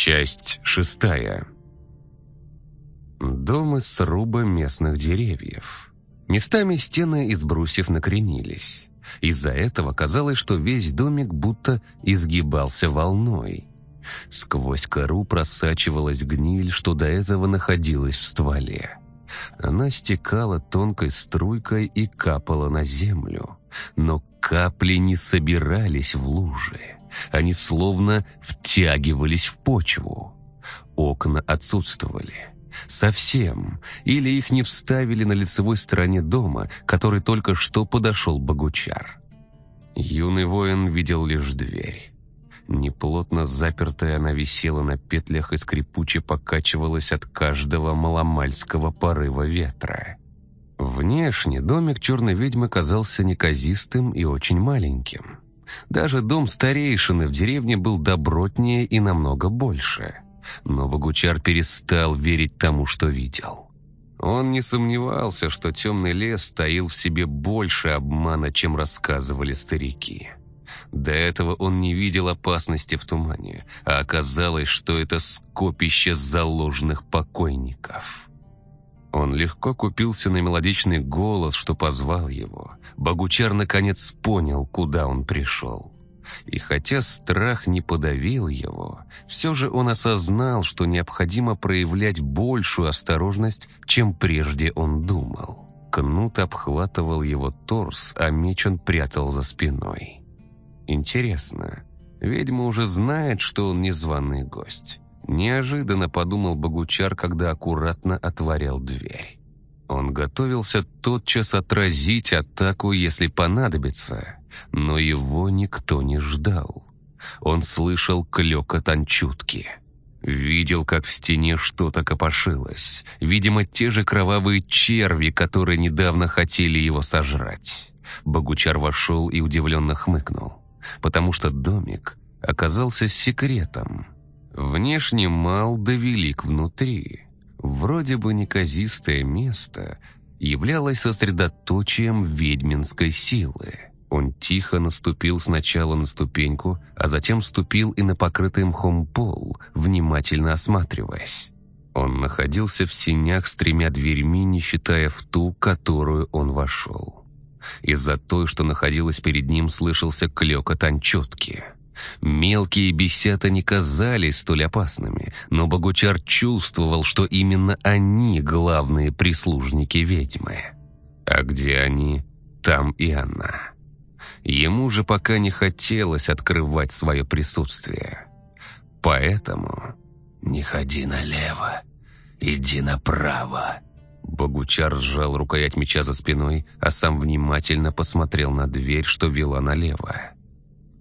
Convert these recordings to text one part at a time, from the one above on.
Часть шестая. Дом из сруба местных деревьев. Местами стены из брусьев накренились. Из-за этого казалось, что весь домик будто изгибался волной. Сквозь кору просачивалась гниль, что до этого находилась в стволе. Она стекала тонкой струйкой и капала на землю. Но капли не собирались в лужи. Они словно втягивались в почву. Окна отсутствовали. Совсем. Или их не вставили на лицевой стороне дома, который только что подошел Богучар. Юный воин видел лишь дверь. Неплотно запертая она висела на петлях и скрипуче покачивалась от каждого маломальского порыва ветра. Внешне домик черной ведьмы казался неказистым и очень маленьким. Даже дом старейшины в деревне был добротнее и намного больше. Но Богучар перестал верить тому, что видел. Он не сомневался, что темный лес таил в себе больше обмана, чем рассказывали старики. До этого он не видел опасности в тумане, а оказалось, что это скопище заложенных покойников. Он легко купился на мелодичный голос, что позвал его. Богучар наконец понял, куда он пришел. И хотя страх не подавил его, все же он осознал, что необходимо проявлять большую осторожность, чем прежде он думал. Кнут обхватывал его торс, а меч он прятал за спиной. Интересно, ведьма уже знает, что он незваный гость. Неожиданно подумал Богучар, когда аккуратно отворял дверь. Он готовился тотчас отразить атаку, если понадобится, но его никто не ждал. Он слышал клёкот анчутки. Видел, как в стене что-то копошилось. Видимо, те же кровавые черви, которые недавно хотели его сожрать. Богучар вошел и удивленно хмыкнул потому что домик оказался секретом. Внешне мал да велик внутри. Вроде бы неказистое место являлось сосредоточием ведьминской силы. Он тихо наступил сначала на ступеньку, а затем ступил и на покрытый мхом пол, внимательно осматриваясь. Он находился в синях с тремя дверьми, не считая в ту, которую он вошел. Из-за той, что находилась перед ним, слышался клёкот анчутки. Мелкие бесята не казались столь опасными, но Богучар чувствовал, что именно они главные прислужники ведьмы. А где они, там и она. Ему же пока не хотелось открывать свое присутствие. Поэтому «Не ходи налево, иди направо», Богучар сжал рукоять меча за спиной, а сам внимательно посмотрел на дверь, что вела налево.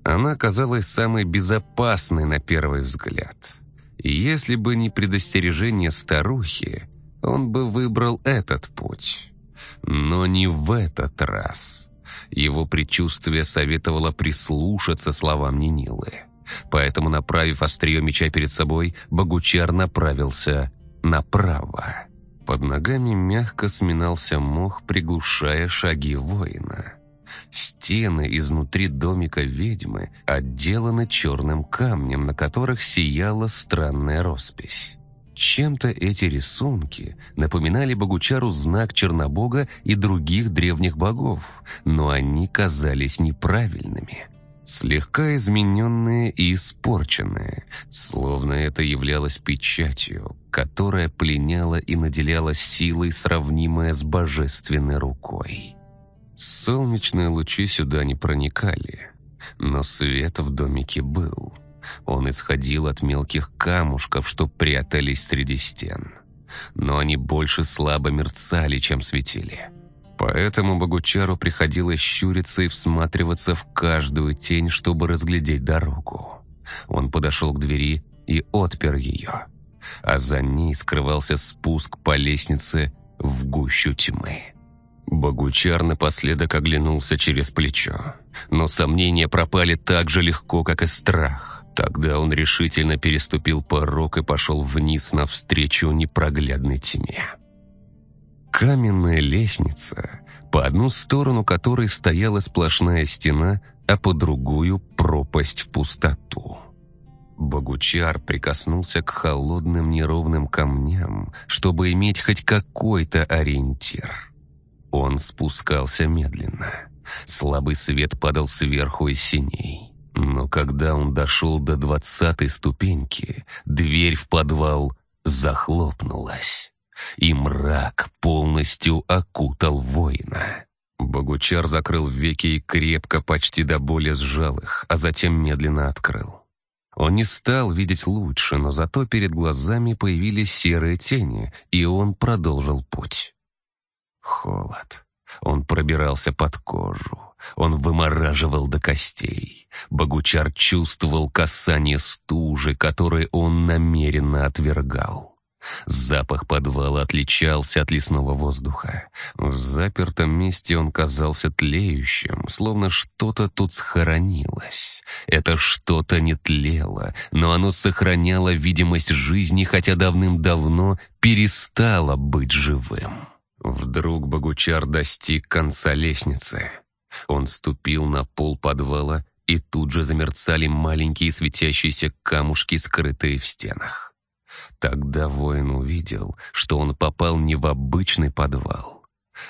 Она казалась самой безопасной на первый взгляд. И если бы не предостережение старухи, он бы выбрал этот путь. Но не в этот раз. Его предчувствие советовало прислушаться словам Нинилы. Поэтому, направив острие меча перед собой, Богучар направился направо. Под ногами мягко сминался мох, приглушая шаги воина. Стены изнутри домика ведьмы отделаны черным камнем, на которых сияла странная роспись. Чем-то эти рисунки напоминали Богучару знак Чернобога и других древних богов, но они казались неправильными слегка измененные и испорченные, словно это являлось печатью, которая пленяла и наделяла силой, сравнимая с божественной рукой. Солнечные лучи сюда не проникали, но свет в домике был. Он исходил от мелких камушков, что прятались среди стен. Но они больше слабо мерцали, чем светили. Поэтому Богучару приходилось щуриться и всматриваться в каждую тень, чтобы разглядеть дорогу. Он подошел к двери и отпер ее, а за ней скрывался спуск по лестнице в гущу тьмы. Богучар напоследок оглянулся через плечо, но сомнения пропали так же легко, как и страх. Тогда он решительно переступил порог и пошел вниз навстречу непроглядной тьме. Каменная лестница, по одну сторону которой стояла сплошная стена, а по другую — пропасть в пустоту. Богучар прикоснулся к холодным неровным камням, чтобы иметь хоть какой-то ориентир. Он спускался медленно. Слабый свет падал сверху из синей. Но когда он дошел до двадцатой ступеньки, дверь в подвал захлопнулась, и мрак полностью окутал воина. Богучар закрыл веки и крепко, почти до боли сжал их, а затем медленно открыл. Он не стал видеть лучше, но зато перед глазами появились серые тени, и он продолжил путь. Холод. Он пробирался под кожу. Он вымораживал до костей. Богучар чувствовал касание стужи, которое он намеренно отвергал. Запах подвала отличался от лесного воздуха. В запертом месте он казался тлеющим, словно что-то тут схоронилось. Это что-то не тлело, но оно сохраняло видимость жизни, хотя давным-давно перестало быть живым. Вдруг Богучар достиг конца лестницы. Он ступил на пол подвала, и тут же замерцали маленькие светящиеся камушки, скрытые в стенах. Тогда воин увидел, что он попал не в обычный подвал,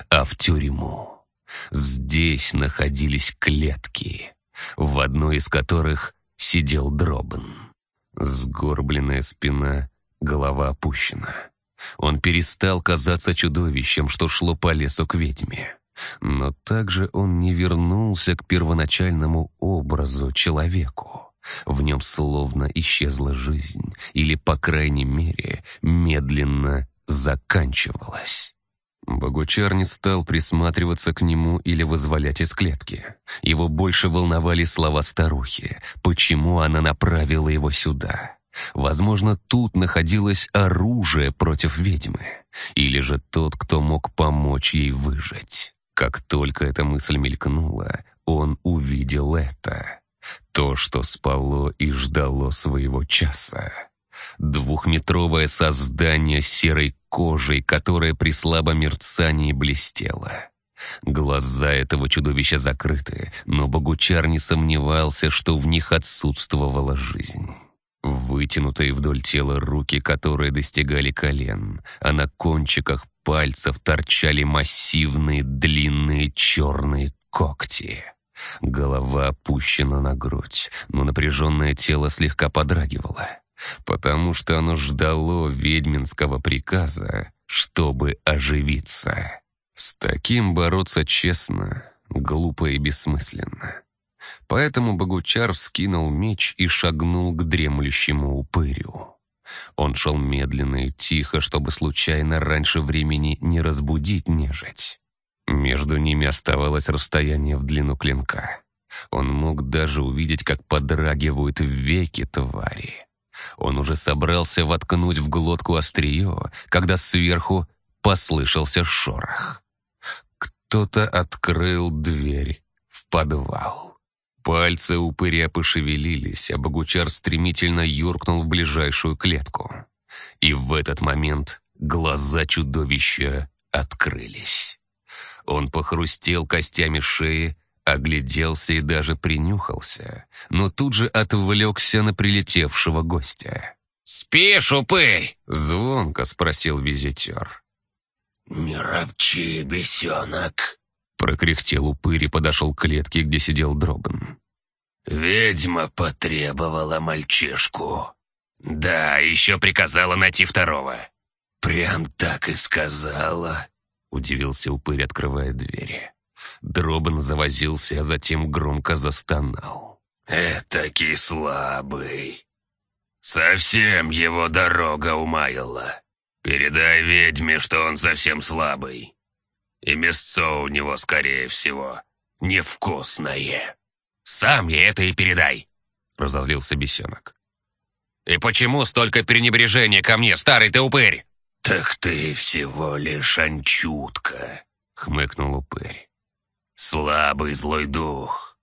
а в тюрьму. Здесь находились клетки, в одной из которых сидел Дробан. Сгорбленная спина, голова опущена. Он перестал казаться чудовищем, что шло по лесу к ведьме. Но также он не вернулся к первоначальному образу человеку. В нем словно исчезла жизнь, или, по крайней мере, медленно заканчивалась. Богучар не стал присматриваться к нему или вызволять из клетки. Его больше волновали слова старухи, почему она направила его сюда. Возможно, тут находилось оружие против ведьмы, или же тот, кто мог помочь ей выжить. Как только эта мысль мелькнула, он увидел это. То, что спало и ждало своего часа. Двухметровое создание серой кожей, которое при слабом мерцании блестело. Глаза этого чудовища закрыты, но Богучар не сомневался, что в них отсутствовала жизнь. Вытянутые вдоль тела руки, которые достигали колен, а на кончиках пальцев торчали массивные длинные черные когти. Голова опущена на грудь, но напряженное тело слегка подрагивало, потому что оно ждало ведьминского приказа, чтобы оживиться. С таким бороться честно, глупо и бессмысленно. Поэтому Богучар вскинул меч и шагнул к дремлющему упырю. Он шел медленно и тихо, чтобы случайно раньше времени не разбудить нежить. Между ними оставалось расстояние в длину клинка. Он мог даже увидеть, как подрагивают веки твари. Он уже собрался воткнуть в глотку острие, когда сверху послышался шорох. Кто-то открыл дверь в подвал. Пальцы упыря пошевелились, а Богучар стремительно юркнул в ближайшую клетку. И в этот момент глаза чудовища открылись. Он похрустел костями шеи, огляделся и даже принюхался, но тут же отвлекся на прилетевшего гостя. «Спишь, упырь?» — звонко спросил визитер. «Не бесенок!» Прокряхтел упырь и подошел к клетке, где сидел Дробан. «Ведьма потребовала мальчишку». «Да, еще приказала найти второго». «Прям так и сказала», — удивился упырь, открывая двери. Дробан завозился, а затем громко застонал. «Этакий слабый. Совсем его дорога умаяла. Передай ведьме, что он совсем слабый. И мясцо у него, скорее всего, невкусное». «Сам ей это и передай», — разозлился бесенок. «И почему столько пренебрежения ко мне, старый ты упырь?» «Так ты всего лишь анчутка», — хмыкнул упырь. «Слабый злой дух.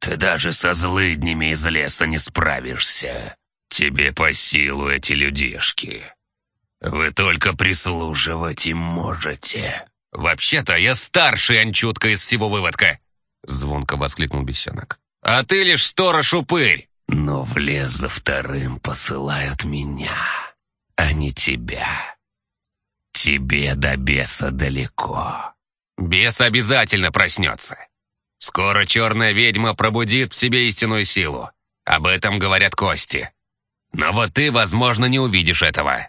Ты даже со злыднями из леса не справишься. Тебе по силу эти людишки. Вы только прислуживать им можете». «Вообще-то я старший анчутка из всего выводка!» Звонко воскликнул бесенок. «А ты лишь сторож-упырь!» Но в лес за вторым посылают меня, а не тебя. Тебе до беса далеко. Бес обязательно проснется. Скоро черная ведьма пробудит в себе истинную силу. Об этом говорят кости. Но вот ты, возможно, не увидишь этого.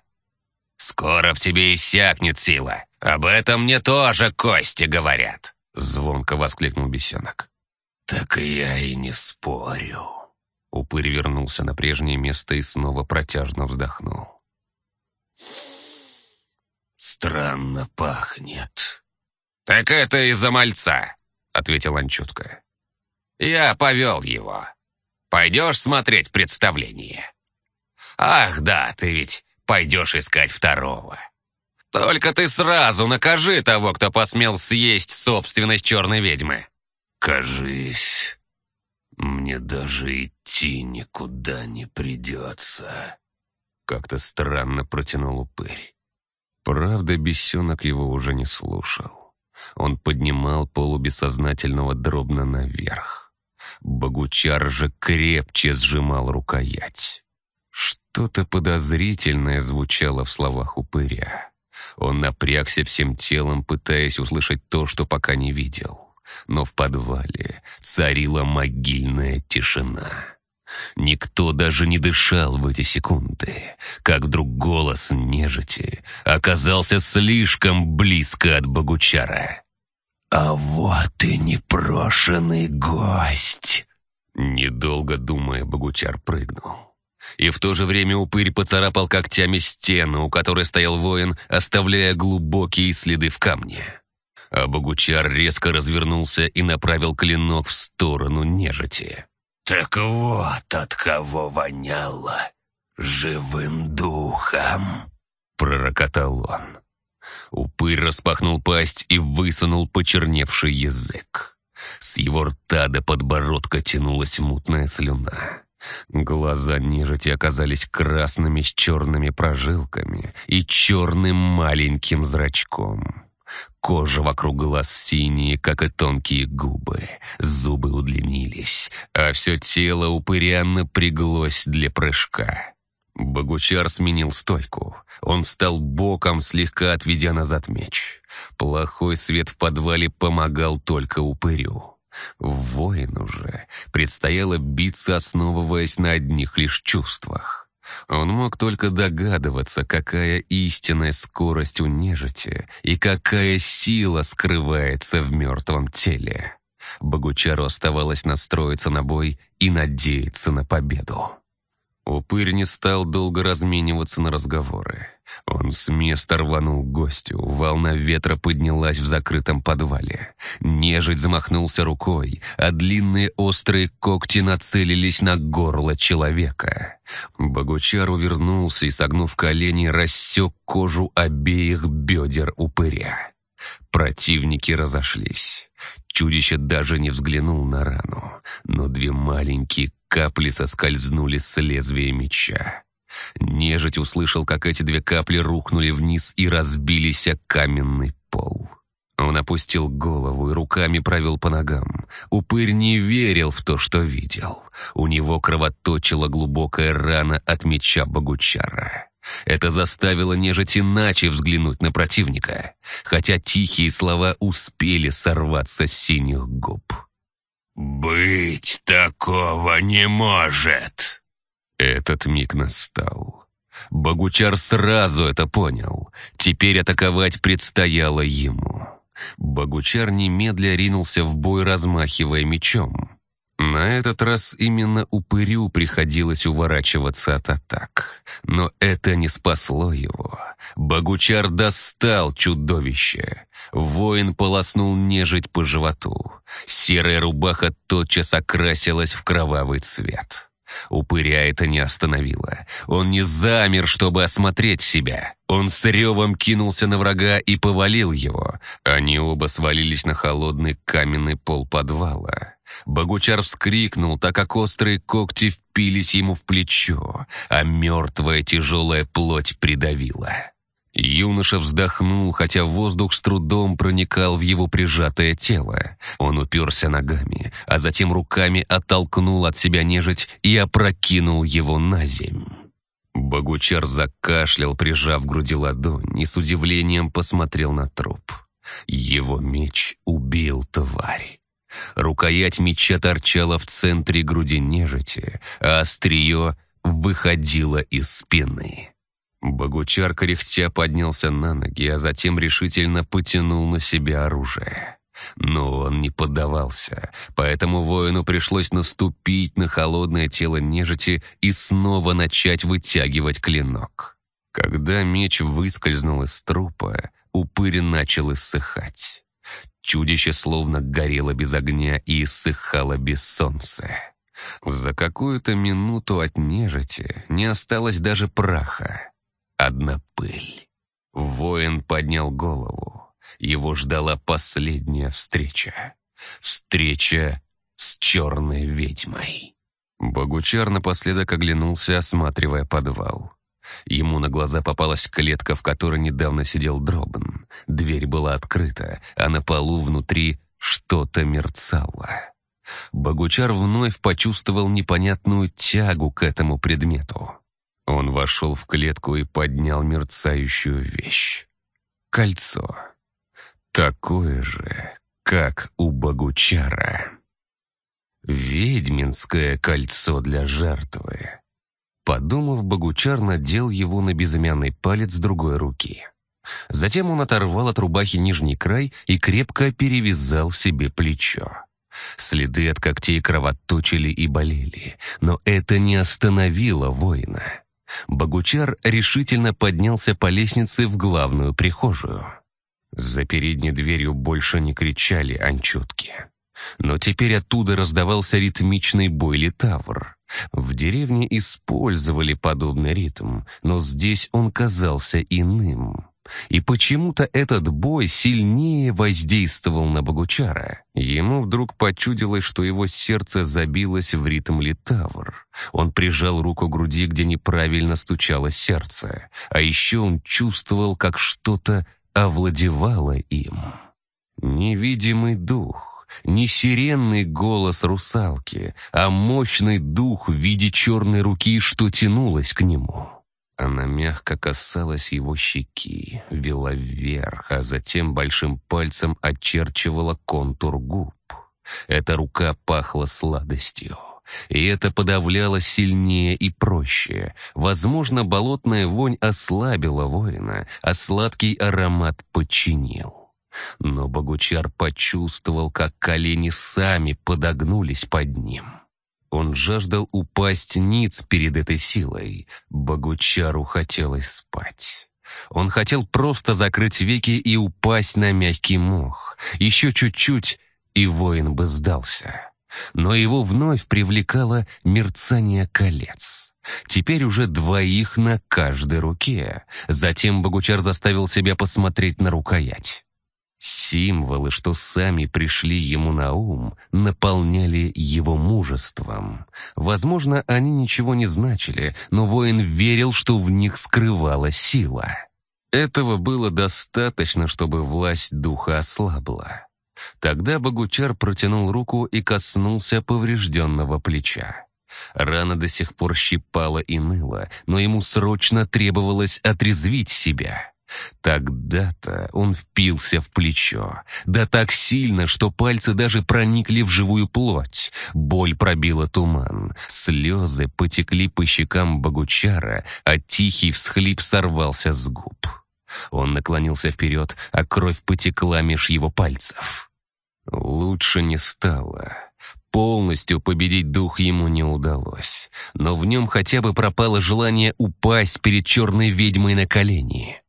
Скоро в тебе иссякнет сила. Об этом мне тоже кости говорят. Звонко воскликнул бесенок. Так я и не спорю. Упырь вернулся на прежнее место и снова протяжно вздохнул. Странно пахнет. «Так это из-за мальца», — ответил Анчутка. «Я повел его. Пойдешь смотреть представление?» «Ах, да, ты ведь пойдешь искать второго. Только ты сразу накажи того, кто посмел съесть собственность черной ведьмы». «Кажись, мне даже идти никуда не придется», — как-то странно протянул упырь. Правда, бесенок его уже не слушал. Он поднимал полубессознательного дробно наверх. Богучар же крепче сжимал рукоять. Что-то подозрительное звучало в словах упыря. Он напрягся всем телом, пытаясь услышать то, что пока не видел. Но в подвале царила могильная тишина. Никто даже не дышал в эти секунды, как вдруг голос нежити оказался слишком близко от Богучара. «А вот и непрошенный гость!» Недолго думая, Богучар прыгнул. И в то же время упырь поцарапал когтями стену, у которой стоял воин, оставляя глубокие следы в камне. А Богучар резко развернулся и направил клинок в сторону нежити. «Так вот от кого воняло живым духом!» — пророкотал он. Упырь распахнул пасть и высунул почерневший язык. С его рта до подбородка тянулась мутная слюна. Глаза нежити оказались красными с черными прожилками и черным маленьким зрачком. Кожа вокруг глаз синие, как и тонкие губы. Зубы удлинились, а все тело упыря напряглось для прыжка. Богучар сменил стойку. Он встал боком, слегка отведя назад меч. Плохой свет в подвале помогал только упырю. Воину же предстояло биться, основываясь на одних лишь чувствах. Он мог только догадываться, какая истинная скорость у нежити и какая сила скрывается в мертвом теле. Богучару оставалось настроиться на бой и надеяться на победу. Упырь не стал долго размениваться на разговоры. Он с места рванул гостю, волна ветра поднялась в закрытом подвале. Нежить замахнулся рукой, а длинные острые когти нацелились на горло человека. Богучар увернулся и, согнув колени, рассек кожу обеих бедер упыря. Противники разошлись. Чудище даже не взглянул на рану, но две маленькие капли соскользнули с лезвия меча. Нежить услышал, как эти две капли рухнули вниз и разбились о каменный пол. Он опустил голову и руками провел по ногам. Упырь не верил в то, что видел. У него кровоточила глубокая рана от меча Богучара. Это заставило нежить иначе взглянуть на противника, хотя тихие слова успели сорваться с синих губ. «Быть такого не может!» Этот миг настал. Богучар сразу это понял. Теперь атаковать предстояло ему. Богучар немедля ринулся в бой, размахивая мечом. На этот раз именно упырю приходилось уворачиваться от атак. Но это не спасло его. Богучар достал чудовище. Воин полоснул нежить по животу. Серая рубаха тотчас окрасилась в кровавый цвет. Упыря это не остановило. Он не замер, чтобы осмотреть себя. Он с ревом кинулся на врага и повалил его. Они оба свалились на холодный каменный пол подвала. Богучар вскрикнул, так как острые когти впились ему в плечо, а мертвая тяжелая плоть придавила. Юноша вздохнул, хотя воздух с трудом проникал в его прижатое тело. Он уперся ногами, а затем руками оттолкнул от себя нежить и опрокинул его на земь. Богучар закашлял, прижав к груди ладонь, и с удивлением посмотрел на труп. Его меч убил тварь. Рукоять меча торчала в центре груди нежити, а острие выходило из спины. Богучар кряхтя поднялся на ноги, а затем решительно потянул на себя оружие. Но он не поддавался, поэтому воину пришлось наступить на холодное тело нежити и снова начать вытягивать клинок. Когда меч выскользнул из трупа, упырь начал иссыхать. Чудище словно горело без огня и иссыхало без солнца. За какую-то минуту от нежити не осталось даже праха одна пыль. Воин поднял голову. Его ждала последняя встреча. Встреча с черной ведьмой. Богучар напоследок оглянулся, осматривая подвал. Ему на глаза попалась клетка, в которой недавно сидел Дробан. Дверь была открыта, а на полу внутри что-то мерцало. Богучар вновь почувствовал непонятную тягу к этому предмету. Он вошел в клетку и поднял мерцающую вещь. Кольцо. Такое же, как у Богучара. Ведьминское кольцо для жертвы. Подумав, Богучар надел его на безымянный палец другой руки. Затем он оторвал от рубахи нижний край и крепко перевязал себе плечо. Следы от когтей кровоточили и болели, но это не остановило воина. Богучар решительно поднялся по лестнице в главную прихожую. За передней дверью больше не кричали анчутки. Но теперь оттуда раздавался ритмичный бой литавр. В деревне использовали подобный ритм, но здесь он казался иным. И почему-то этот бой сильнее воздействовал на Богучара. Ему вдруг почудилось, что его сердце забилось в ритм литавр. Он прижал руку к груди, где неправильно стучало сердце. А еще он чувствовал, как что-то овладевало им. Невидимый дух, не сиренный голос русалки, а мощный дух в виде черной руки, что тянулась к нему. Она мягко касалась его щеки, вела вверх, а затем большим пальцем очерчивала контур губ. Эта рука пахла сладостью. И это подавляло сильнее и проще. Возможно, болотная вонь ослабила воина, а сладкий аромат подчинил. Но Богучар почувствовал, как колени сами подогнулись под ним. Он жаждал упасть ниц перед этой силой. Богучару хотелось спать. Он хотел просто закрыть веки и упасть на мягкий мох. Еще чуть-чуть, и воин бы сдался. Но его вновь привлекало мерцание колец. Теперь уже двоих на каждой руке. Затем Богучар заставил себя посмотреть на рукоять. Символы, что сами пришли ему на ум, наполняли его мужеством. Возможно, они ничего не значили, но воин верил, что в них скрывалась сила. Этого было достаточно, чтобы власть духа ослабла. Тогда Богучар протянул руку и коснулся поврежденного плеча. Рана до сих пор щипала и ныла, но ему срочно требовалось отрезвить себя. Тогда-то он впился в плечо, да так сильно, что пальцы даже проникли в живую плоть. Боль пробила туман, слезы потекли по щекам Богучара, а тихий всхлип сорвался с губ. Он наклонился вперед, а кровь потекла меж его пальцев. Лучше не стало. Полностью победить дух ему не удалось, но в нем хотя бы пропало желание упасть перед черной ведьмой на колени.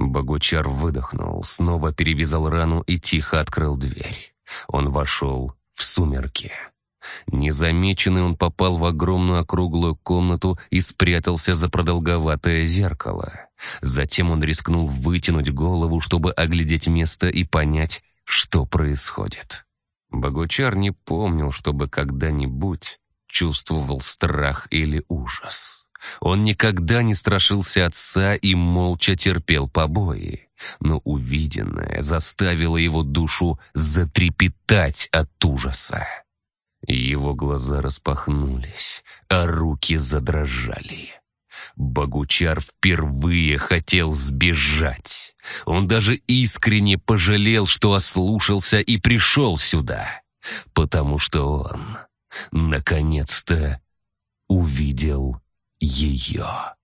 Богучар выдохнул, снова перевязал рану и тихо открыл дверь. Он вошел в сумерки. Незамеченный он попал в огромную округлую комнату и спрятался за продолговатое зеркало. Затем он рискнул вытянуть голову, чтобы оглядеть место и понять, что происходит. Богучар не помнил, чтобы когда-нибудь чувствовал страх или ужас. Он никогда не страшился отца и молча терпел побои, но увиденное заставило его душу затрепетать от ужаса. Его глаза распахнулись, а руки задрожали. Богучар впервые хотел сбежать. Он даже искренне пожалел, что ослушался и пришел сюда, потому что он, наконец-то, увидел ее.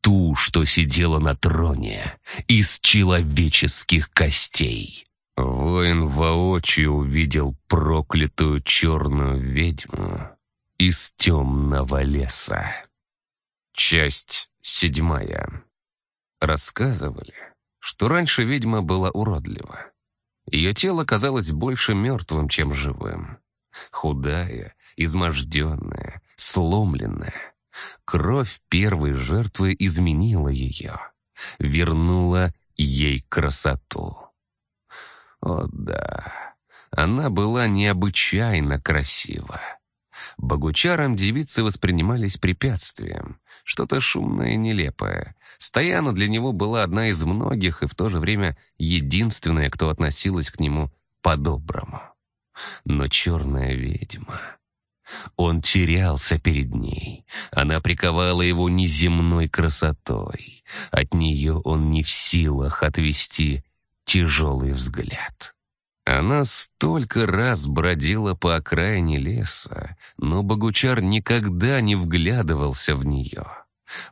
Ту, что сидела на троне из человеческих костей. Воин воочию увидел проклятую черную ведьму из темного леса. Часть седьмая. Рассказывали, что раньше ведьма была уродлива. Ее тело казалось больше мертвым, чем живым. Худая, изможденная, сломленная. Кровь первой жертвы изменила ее, вернула ей красоту. О да, она была необычайно красива. Богучаром девицы воспринимались препятствием, что-то шумное и нелепое. Стояна для него была одна из многих и в то же время единственная, кто относилась к нему по-доброму. Но черная ведьма... Он терялся перед ней. Она приковала его неземной красотой. От нее он не в силах отвести тяжелый взгляд. Она столько раз бродила по окраине леса, но Богучар никогда не вглядывался в нее.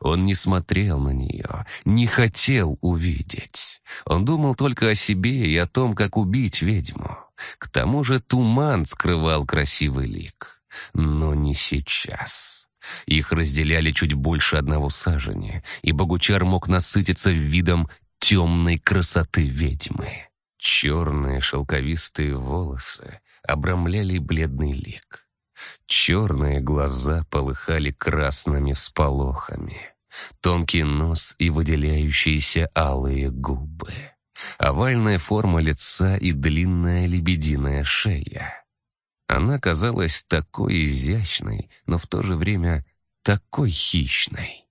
Он не смотрел на нее, не хотел увидеть. Он думал только о себе и о том, как убить ведьму. К тому же туман скрывал красивый лик. Но не сейчас. Их разделяли чуть больше одного сажения, и Богучар мог насытиться видом темной красоты ведьмы. Черные шелковистые волосы обрамляли бледный лик. Черные глаза полыхали красными всполохами. Тонкий нос и выделяющиеся алые губы. Овальная форма лица и длинная лебединая шея. Она казалась такой изящной, но в то же время такой хищной.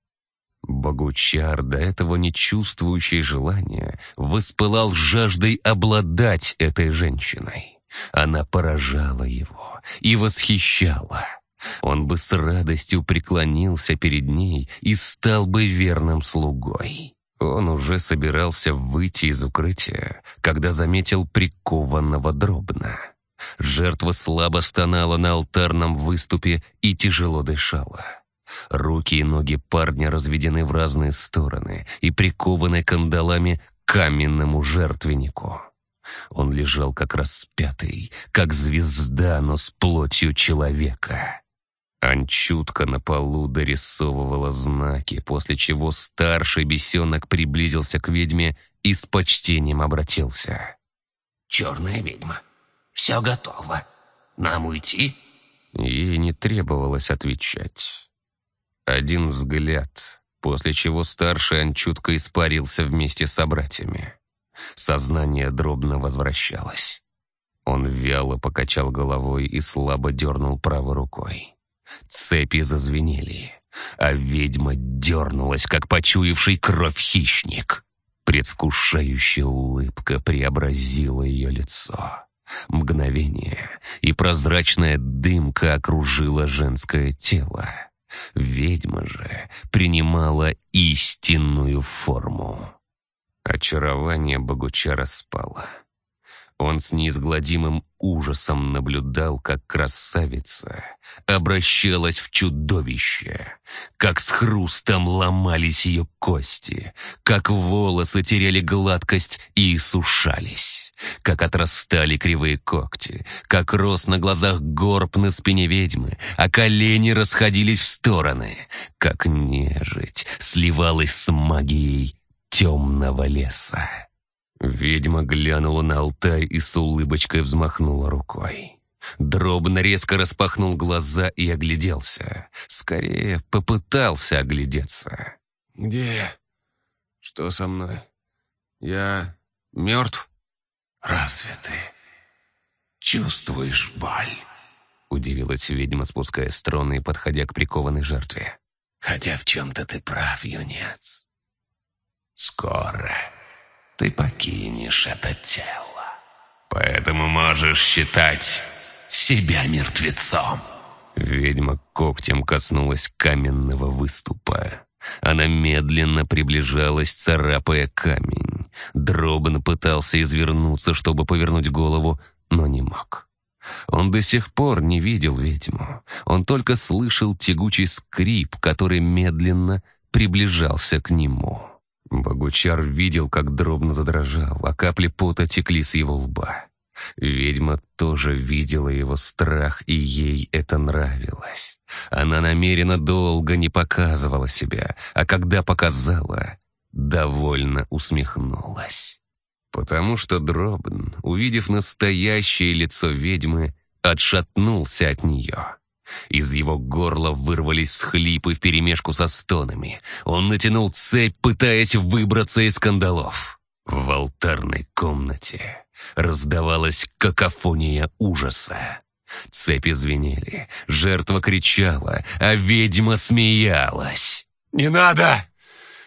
Богучар, до этого не чувствующий желания, воспылал жаждой обладать этой женщиной. Она поражала его и восхищала. Он бы с радостью преклонился перед ней и стал бы верным слугой. Он уже собирался выйти из укрытия, когда заметил прикованного дробно. Жертва слабо стонала на алтарном выступе и тяжело дышала. Руки и ноги парня разведены в разные стороны и прикованы кандалами к каменному жертвеннику. Он лежал как распятый, как звезда, но с плотью человека. Анчутка на полу дорисовывала знаки, после чего старший бесенок приблизился к ведьме и с почтением обратился. «Черная ведьма, все готово. Нам уйти?» Ей не требовалось отвечать. Один взгляд, после чего старший Анчутка испарился вместе с собратьями. Сознание дробно возвращалось. Он вяло покачал головой и слабо дернул правой рукой. Цепи зазвенели, а ведьма дернулась, как почуявший кровь хищник. Предвкушающая улыбка преобразила ее лицо. Мгновение, и прозрачная дымка окружила женское тело. Ведьма же принимала истинную форму. Очарование Богучара спало. Он с неизгладимым ужасом наблюдал, как красавица обращалась в чудовище, как с хрустом ломались ее кости, как волосы теряли гладкость и сушались, как отрастали кривые когти, как рос на глазах горб на спине ведьмы, а колени расходились в стороны, как нежить сливалась с магией темного леса. Ведьма глянула на алтарь и с улыбочкой взмахнула рукой. Дробно резко распахнул глаза и огляделся. Скорее, попытался оглядеться. «Где? Что со мной? Я мертв?» «Разве ты чувствуешь боль?» Удивилась ведьма, спуская струны и подходя к прикованной жертве. Хотя в чем-то ты прав, юнец. Скоро ты покинешь это тело. Поэтому можешь считать себя мертвецом. Ведьма когтем коснулась каменного выступа. Она медленно приближалась, царапая камень. Дробан пытался извернуться, чтобы повернуть голову, но не мог. Он до сих пор не видел ведьму. Он только слышал тягучий скрип, который медленно приближался к нему. Богучар видел, как дробно задрожал, а капли пота текли с его лба. Ведьма тоже видела его страх, и ей это нравилось. Она намеренно долго не показывала себя, а когда показала, довольно усмехнулась. Потому что Дробн, увидев настоящее лицо ведьмы, отшатнулся от нее. Из его горла вырвались всхлипы вперемешку со стонами. Он натянул цепь, пытаясь выбраться из кандалов. В алтарной комнате раздавалась какофония ужаса. Цепи звенели, жертва кричала, а ведьма смеялась. «Не надо!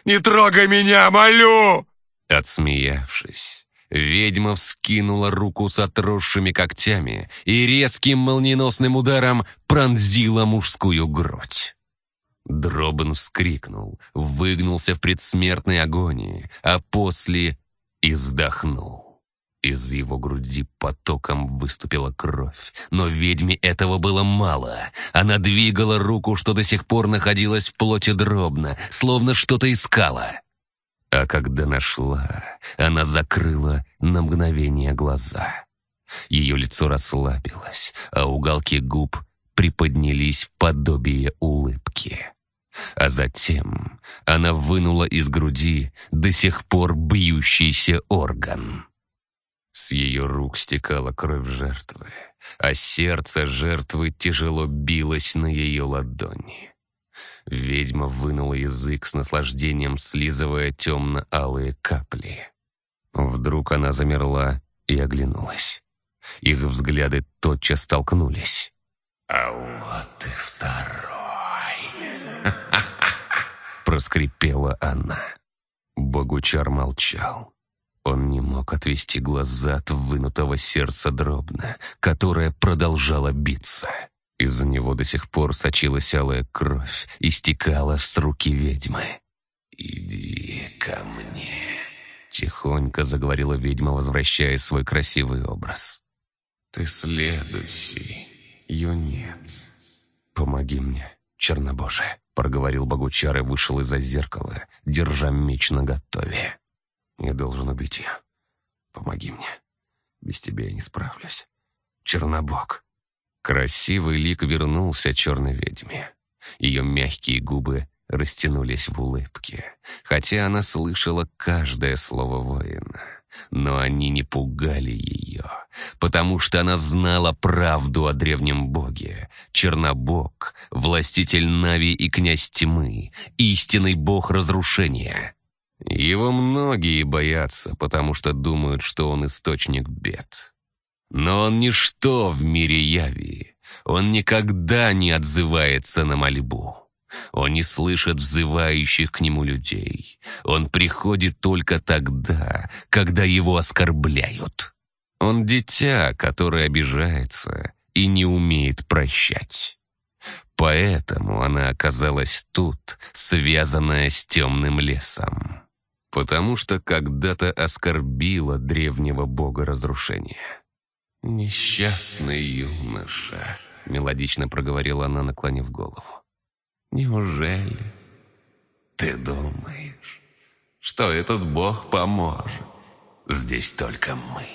Не трогай меня, молю!» Отсмеявшись, ведьма вскинула руку с отросшими когтями и резким молниеносным ударом пронзила мужскую грудь. Дробен вскрикнул, выгнулся в предсмертной агонии, а после издохнул. Из его груди потоком выступила кровь, но ведьме этого было мало. Она двигала руку, что до сих пор находилась в плоти дробно, словно что-то искала. А когда нашла, она закрыла на мгновение глаза. Ее лицо расслабилось, а уголки губ приподнялись в подобие улыбки. А затем она вынула из груди до сих пор бьющийся орган. С ее рук стекала кровь жертвы, а сердце жертвы тяжело билось на ее ладони. Ведьма вынула язык с наслаждением, слизывая темно-алые капли. Вдруг она замерла и оглянулась. Их взгляды тотчас столкнулись. «А вот и второй!» Проскрипела она. Богучар молчал. Он не мог отвести глаза от вынутого сердца дробно, которое продолжало биться. Из-за него до сих пор сочилась алая кровь и стекала с руки ведьмы. «Иди ко мне», — тихонько заговорила ведьма, возвращая свой красивый образ. «Ты следующий, юнец. Помоги мне, чернобоже», — проговорил Богучар и вышел из-за зеркала, держа меч наготове. «Я должен убить ее. Помоги мне. Без тебя я не справлюсь. Чернобог». Красивый лик вернулся черной ведьме. Ее мягкие губы растянулись в улыбке, хотя она слышала каждое слово воина. Но они не пугали ее, потому что она знала правду о древнем боге. Чернобог, властитель Нави и князь тьмы, истинный бог разрушения. Его многие боятся, потому что думают, что он источник бед. Но он ничто в мире яви. Он никогда не отзывается на мольбу. Он не слышит взывающих к нему людей. Он приходит только тогда, когда его оскорбляют. Он дитя, которое обижается и не умеет прощать. Поэтому она оказалась тут, связанная с темным лесом. Потому что когда-то оскорбила древнего бога разрушения. «Несчастный юноша», — мелодично проговорила она, наклонив голову. «Неужели ты думаешь, что этот бог поможет? Здесь только мы.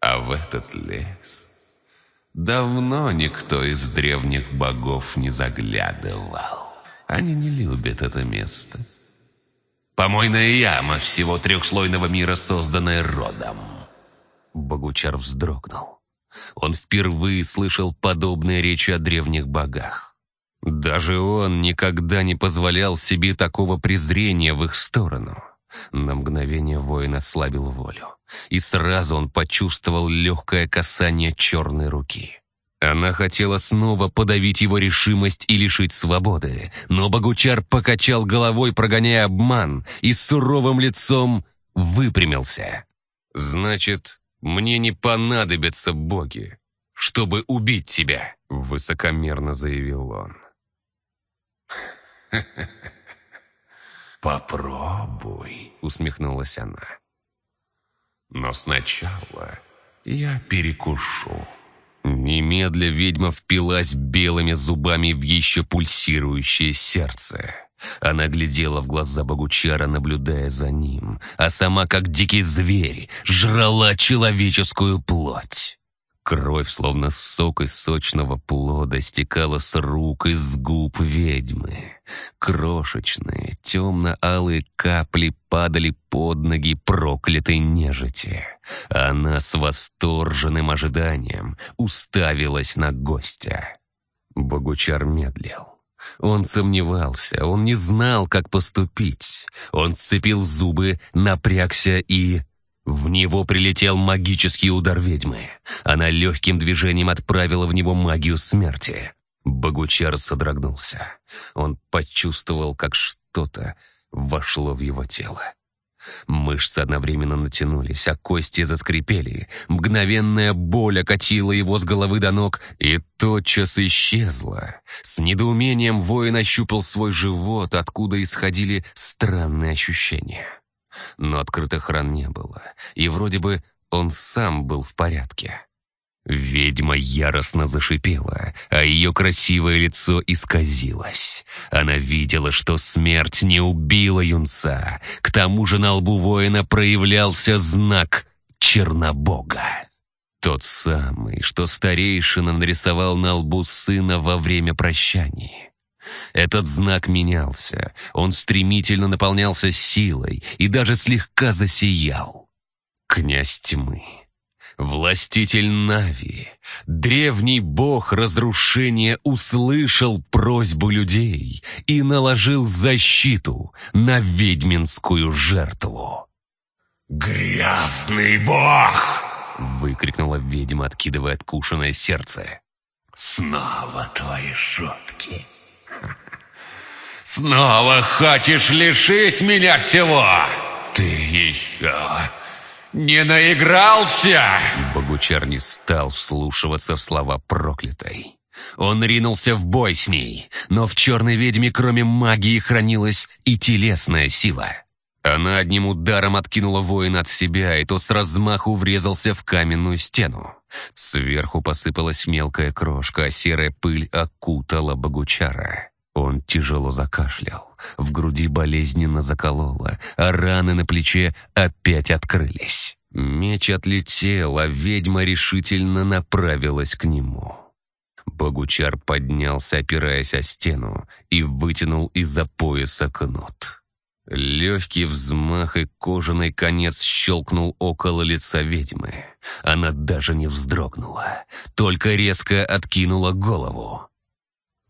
А в этот лес давно никто из древних богов не заглядывал. Они не любят это место. Помойная яма всего трехслойного мира, созданная родом». Богучар вздрогнул. Он впервые слышал подобные речи о древних богах. Даже он никогда не позволял себе такого презрения в их сторону. На мгновение воин ослабил волю, и сразу он почувствовал легкое касание черной руки. Она хотела снова подавить его решимость и лишить свободы, но Богучар покачал головой, прогоняя обман, и суровым лицом выпрямился. «Значит, мне не понадобятся боги, чтобы убить тебя», — высокомерно заявил он. «Попробуй», — усмехнулась она. «Но сначала я перекушу». Немедля ведьма впилась белыми зубами в еще пульсирующее сердце. Она глядела в глаза Богучара, наблюдая за ним, а сама, как дикий зверь, жрала человеческую плоть. Кровь, словно сок из сочного плода, стекала с рук и с губ ведьмы. Крошечные, темно-алые капли падали под ноги проклятой нежити. Она с восторженным ожиданием уставилась на гостя. Богучар медлил. Он сомневался, он не знал, как поступить. Он сцепил зубы, напрягся и в него прилетел магический удар ведьмы. Она легким движением отправила в него магию смерти. Богучар содрогнулся. Он почувствовал, как что-то вошло в его тело. Мышцы одновременно натянулись, а кости заскрипели. Мгновенная боль окатила его с головы до ног и тотчас исчезла. С недоумением воин ощупал свой живот, откуда исходили странные ощущения но открытых ран не было, и вроде бы он сам был в порядке. Ведьма яростно зашипела, а ее красивое лицо исказилось. Она видела, что смерть не убила юнца. К тому же на лбу воина проявлялся знак Чернобога. Тот самый, что старейшина нарисовал на лбу сына во время прощания. Этот знак менялся, он стремительно наполнялся силой и даже слегка засиял. Князь тьмы, властитель Нави, древний бог разрушения услышал просьбу людей и наложил защиту на ведьминскую жертву. «Грязный бог!» — выкрикнула ведьма, откидывая откушенное сердце. «Снова твои шутки!» «Снова хочешь лишить меня всего? Ты еще не наигрался?» Богучар не стал вслушиваться в слова проклятой. Он ринулся в бой с ней, но в черной ведьме кроме магии хранилась и телесная сила. Она одним ударом откинула воина от себя, и тот с размаху врезался в каменную стену. Сверху посыпалась мелкая крошка, а серая пыль окутала Богучара. Он тяжело закашлял, в груди болезненно закололо, а раны на плече опять открылись. Меч отлетел, а ведьма решительно направилась к нему. Богучар поднялся, опираясь о стену, и вытянул из-за пояса кнут. Легкий взмах и кожаный конец щелкнул около лица ведьмы. Она даже не вздрогнула, только резко откинула голову.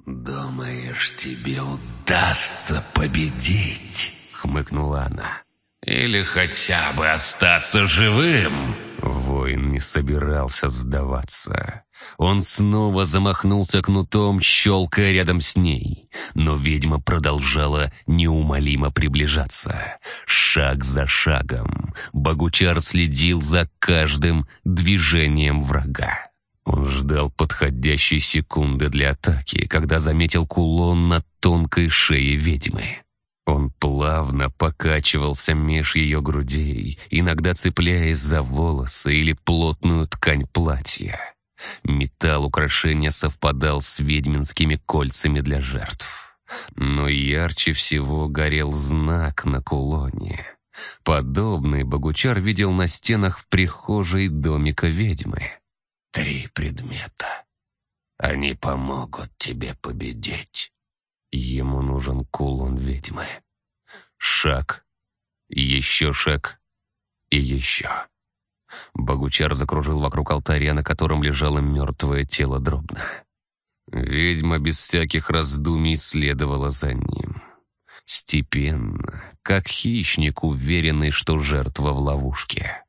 «Думаешь, тебе удастся победить?» — хмыкнула она. «Или хотя бы остаться живым?» Воин не собирался сдаваться. Он снова замахнулся кнутом, щелкая рядом с ней. Но ведьма продолжала неумолимо приближаться. Шаг за шагом Богучар следил за каждым движением врага. Он ждал подходящей секунды для атаки, когда заметил кулон на тонкой шее ведьмы. Он плавно покачивался меж ее грудей, иногда цепляясь за волосы или плотную ткань платья. Металл украшения совпадал с ведьминскими кольцами для жертв. Но ярче всего горел знак на кулоне. Подобный Богучар видел на стенах в прихожей домика ведьмы. Три предмета. Они помогут тебе победить. Ему нужен кулон ведьмы. Шаг, еще шаг и еще. Богучар закружил вокруг алтаря, на котором лежало мертвое тело дробно. Ведьма без всяких раздумий следовала за ним. Степенно, как хищник, уверенный, что жертва в ловушке.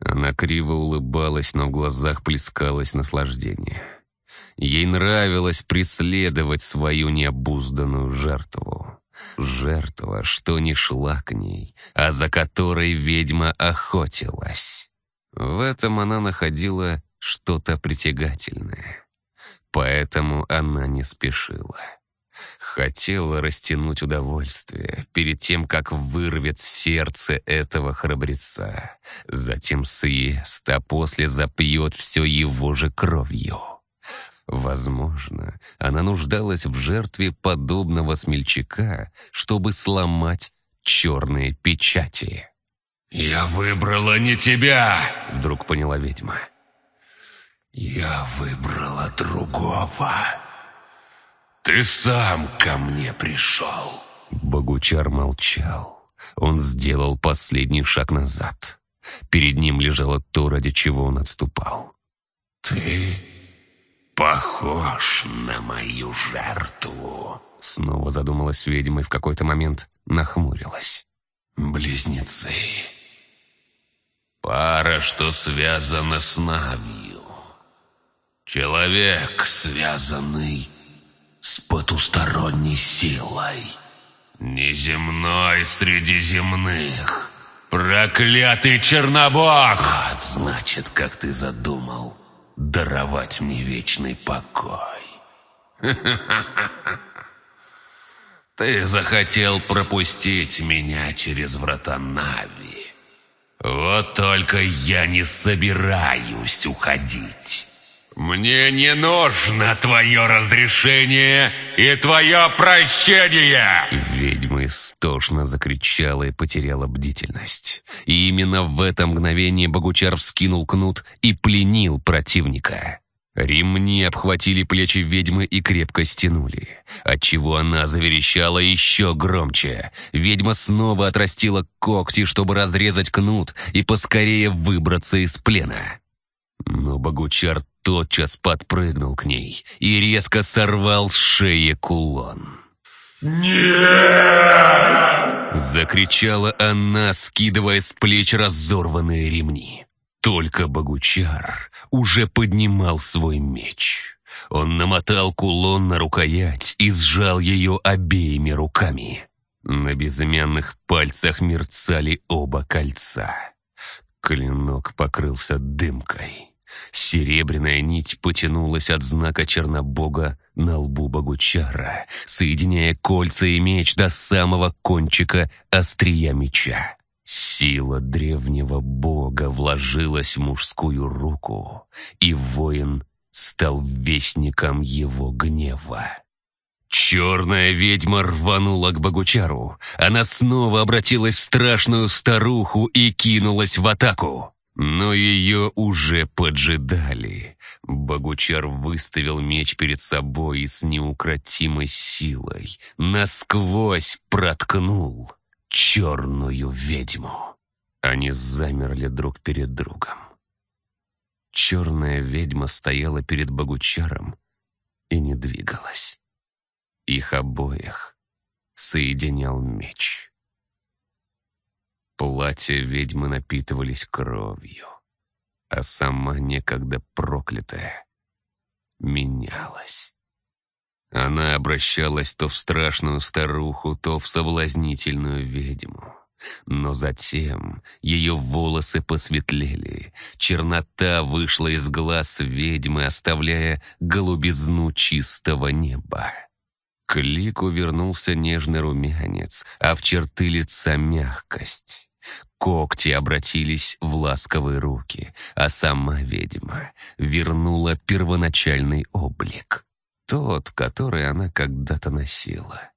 Она криво улыбалась, но в глазах плескалось наслаждение. Ей нравилось преследовать свою необузданную жертву. Жертва, что не шла к ней, а за которой ведьма охотилась. В этом она находила что-то притягательное. Поэтому она не спешила. Хотела растянуть удовольствие перед тем, как вырвет сердце этого храбреца. Затем съест, а после запьет все его же кровью. Возможно, она нуждалась в жертве подобного смельчака, чтобы сломать черные печати. «Я выбрала не тебя!» — вдруг поняла ведьма. «Я выбрала другого. Ты сам ко мне пришел». Богучар молчал. Он сделал последний шаг назад. Перед ним лежало то, ради чего он отступал. «Ты похож на мою жертву». Снова задумалась ведьма и в какой-то момент нахмурилась. «Близнецы. Пара, что связана с Навью. Человек, связанный с потусторонней силой. Неземной среди земных. Проклятый Чернобог! Вот, значит, как ты задумал даровать мне вечный покой. Ты захотел пропустить меня через врата Нави. Вот только я не собираюсь уходить. Мне не нужно твое разрешение и твое прощение!» Ведьма истошно закричала и потеряла бдительность. И именно в это мгновение Богучар вскинул кнут и пленил противника. Ремни обхватили плечи ведьмы и крепко стянули, отчего она заверещала еще громче. Ведьма снова отрастила когти, чтобы разрезать кнут и поскорее выбраться из плена. Но Богучар тотчас подпрыгнул к ней и резко сорвал с шеи кулон. «Нет!» Закричала она, скидывая с плеч разорванные ремни. Только Богучар уже поднимал свой меч. Он намотал кулон на рукоять и сжал ее обеими руками. На безымянных пальцах мерцали оба кольца. Клинок покрылся дымкой. Серебряная нить потянулась от знака Чернобога на лбу Богучара, соединяя кольца и меч до самого кончика острия меча. Сила древнего бога вложилась в мужскую руку, и воин стал вестником его гнева. Черная ведьма рванула к Богучару. Она снова обратилась в страшную старуху и кинулась в атаку. Но ее уже поджидали. Богучар выставил меч перед собой и с неукротимой силой насквозь проткнул черную ведьму. Они замерли друг перед другом. Черная ведьма стояла перед Богучаром и не двигалась. Их обоих соединял меч. Платья ведьмы напитывались кровью, а сама некогда проклятая менялась. Она обращалась то в страшную старуху, то в соблазнительную ведьму. Но затем ее волосы посветлели, чернота вышла из глаз ведьмы, оставляя голубизну чистого неба. К лику вернулся нежный румянец, а в черты лица мягкость. Когти обратились в ласковые руки, а сама ведьма вернула первоначальный облик. Тот, который она когда-то носила.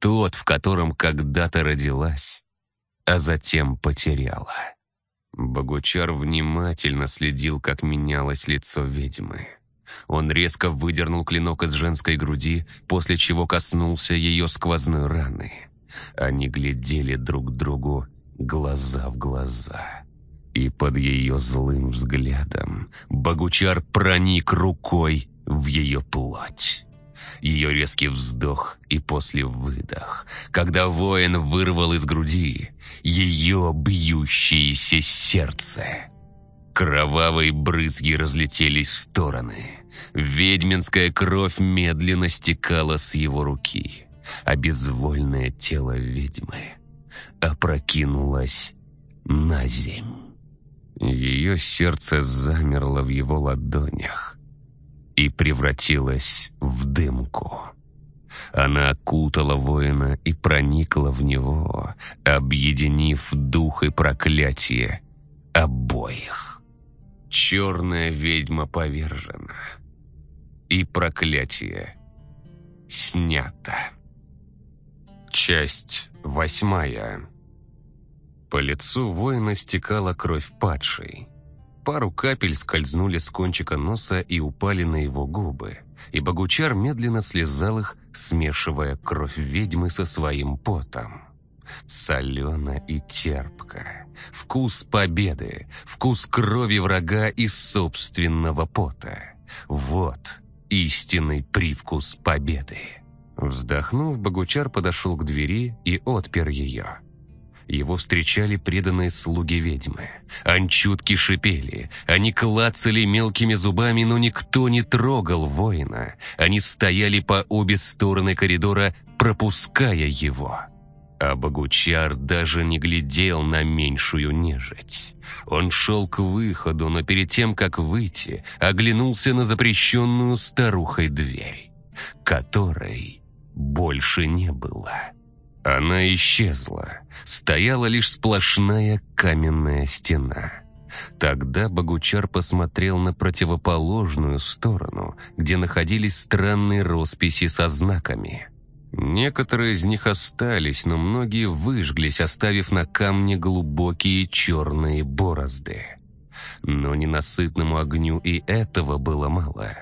Тот, в котором когда-то родилась, а затем потеряла. Богучар внимательно следил, как менялось лицо ведьмы. Он резко выдернул клинок из женской груди, после чего коснулся ее сквозной раны. Они глядели друг другу глаза в глаза. И под ее злым взглядом Богучар проник рукой в ее плоть. Ее резкий вздох и после выдох, когда воин вырвал из груди ее бьющееся сердце. Кровавые брызги разлетелись в стороны. Ведьминская кровь медленно стекала с его руки, а безвольное тело ведьмы опрокинулось на земь. Ее сердце замерло в его ладонях и превратилось в дымку. Она окутала воина и проникла в него, объединив дух и проклятие обоих. Черная ведьма повержена, и проклятие снято. Часть восьмая. По лицу воина стекала кровь падшей. Пару капель скользнули с кончика носа и упали на его губы, и Богучар медленно слезал их, смешивая кровь ведьмы со своим потом. Солено и терпко. Вкус победы, вкус крови врага и собственного пота. Вот истинный привкус победы. Вздохнув, Богучар подошел к двери и отпер ее. Его встречали преданные слуги ведьмы. Анчутки шипели, они клацали мелкими зубами, но никто не трогал воина. Они стояли по обе стороны коридора, пропуская его. А Богучар даже не глядел на меньшую нежить. Он шел к выходу, но перед тем, как выйти, оглянулся на запрещенную старухой дверь, которой больше не было. Она исчезла. Стояла лишь сплошная каменная стена. Тогда Богучар посмотрел на противоположную сторону, где находились странные росписи со знаками. Некоторые из них остались, но многие выжглись, оставив на камне глубокие черные борозды. Но ненасытному огню и этого было мало.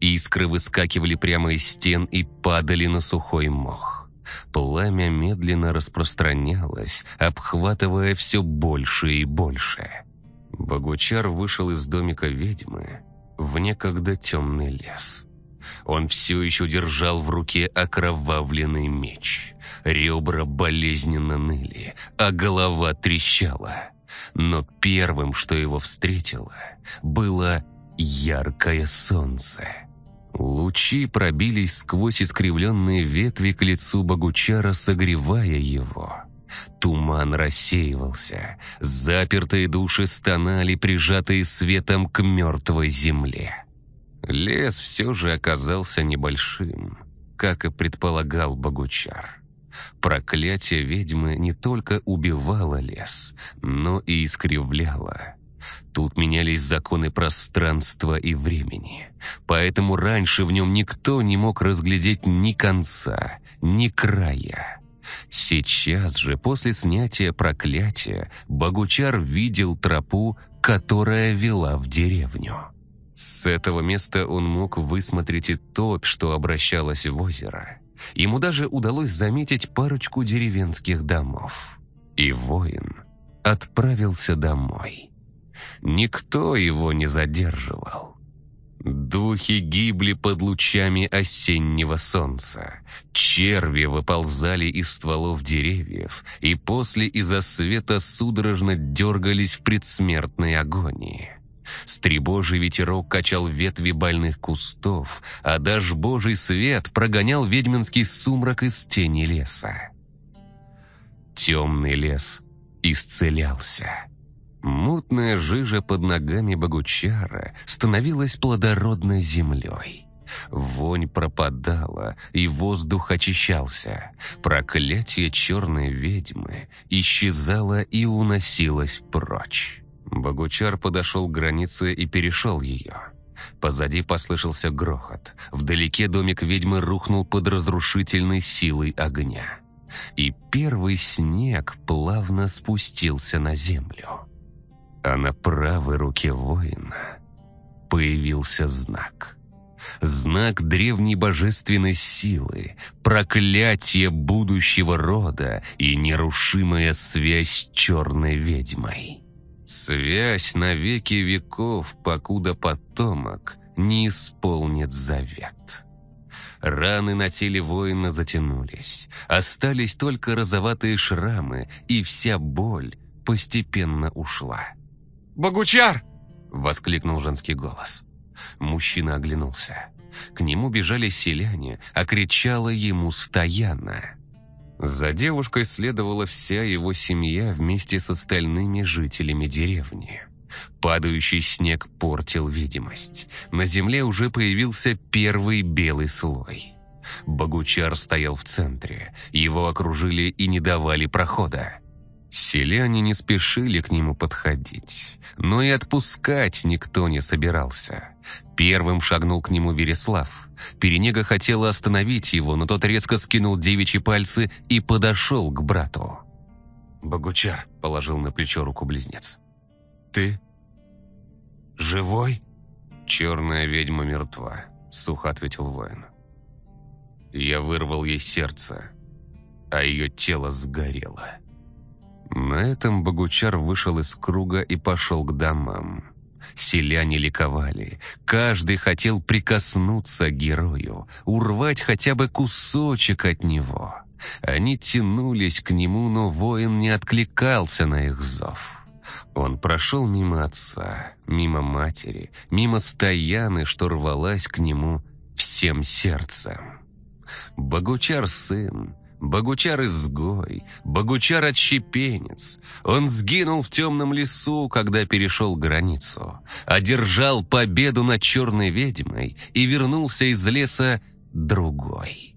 Искры выскакивали прямо из стен и падали на сухой мох. Пламя медленно распространялось, обхватывая все больше и больше. Богучар вышел из домика ведьмы в некогда темный лес. Он все еще держал в руке окровавленный меч. Ребра болезненно ныли, а голова трещала. Но первым, что его встретило, было яркое солнце. Лучи пробились сквозь искривленные ветви к лицу Богучара, согревая его. Туман рассеивался, запертые души стонали, прижатые светом к мертвой земле. Лес все же оказался небольшим, как и предполагал Богучар. Проклятие ведьмы не только убивало лес, но и искривляло. Тут менялись законы пространства и времени, поэтому раньше в нем никто не мог разглядеть ни конца, ни края. Сейчас же, после снятия проклятия, Богучар видел тропу, которая вела в деревню. С этого места он мог высмотреть и топь, что обращалась в озеро. Ему даже удалось заметить парочку деревенских домов. И воин отправился домой. Никто его не задерживал. Духи гибли под лучами осеннего солнца. Черви выползали из стволов деревьев и после из-за света судорожно дергались в предсмертной агонии. Стребожий ветерок качал ветви больных кустов, а даже божий свет прогонял ведьминский сумрак из тени леса. Темный лес исцелялся. Мутная жижа под ногами Богучара становилась плодородной землей. Вонь пропадала, и воздух очищался. Проклятие черной ведьмы исчезало и уносилось прочь. Богучар подошел к границе и перешел ее. Позади послышался грохот. Вдалеке домик ведьмы рухнул под разрушительной силой огня. И первый снег плавно спустился на землю а на правой руке воина появился знак. Знак древней божественной силы, проклятие будущего рода и нерушимая связь с черной ведьмой. Связь на веки веков, покуда потомок не исполнит завет. Раны на теле воина затянулись, остались только розоватые шрамы, и вся боль постепенно ушла. Богучар!» — воскликнул женский голос. Мужчина оглянулся. К нему бежали селяне, а кричала ему «Стояна!». За девушкой следовала вся его семья вместе с остальными жителями деревни. Падающий снег портил видимость. На земле уже появился первый белый слой. Богучар стоял в центре. Его окружили и не давали прохода. Селяне не спешили к нему подходить, но и отпускать никто не собирался. Первым шагнул к нему Вереслав. Перенега хотела остановить его, но тот резко скинул девичьи пальцы и подошел к брату. «Богучар», — положил на плечо руку близнец. «Ты живой?» «Черная ведьма мертва», — сухо ответил воин. Я вырвал ей сердце, а ее тело сгорело. На этом Богучар вышел из круга и пошел к домам. Селяне ликовали. Каждый хотел прикоснуться к герою, урвать хотя бы кусочек от него. Они тянулись к нему, но воин не откликался на их зов. Он прошел мимо отца, мимо матери, мимо стояны, что рвалась к нему всем сердцем. Богучар сын, Богучар-изгой, Богучар-отщепенец. Он сгинул в темном лесу, когда перешел границу, одержал победу над черной ведьмой и вернулся из леса другой.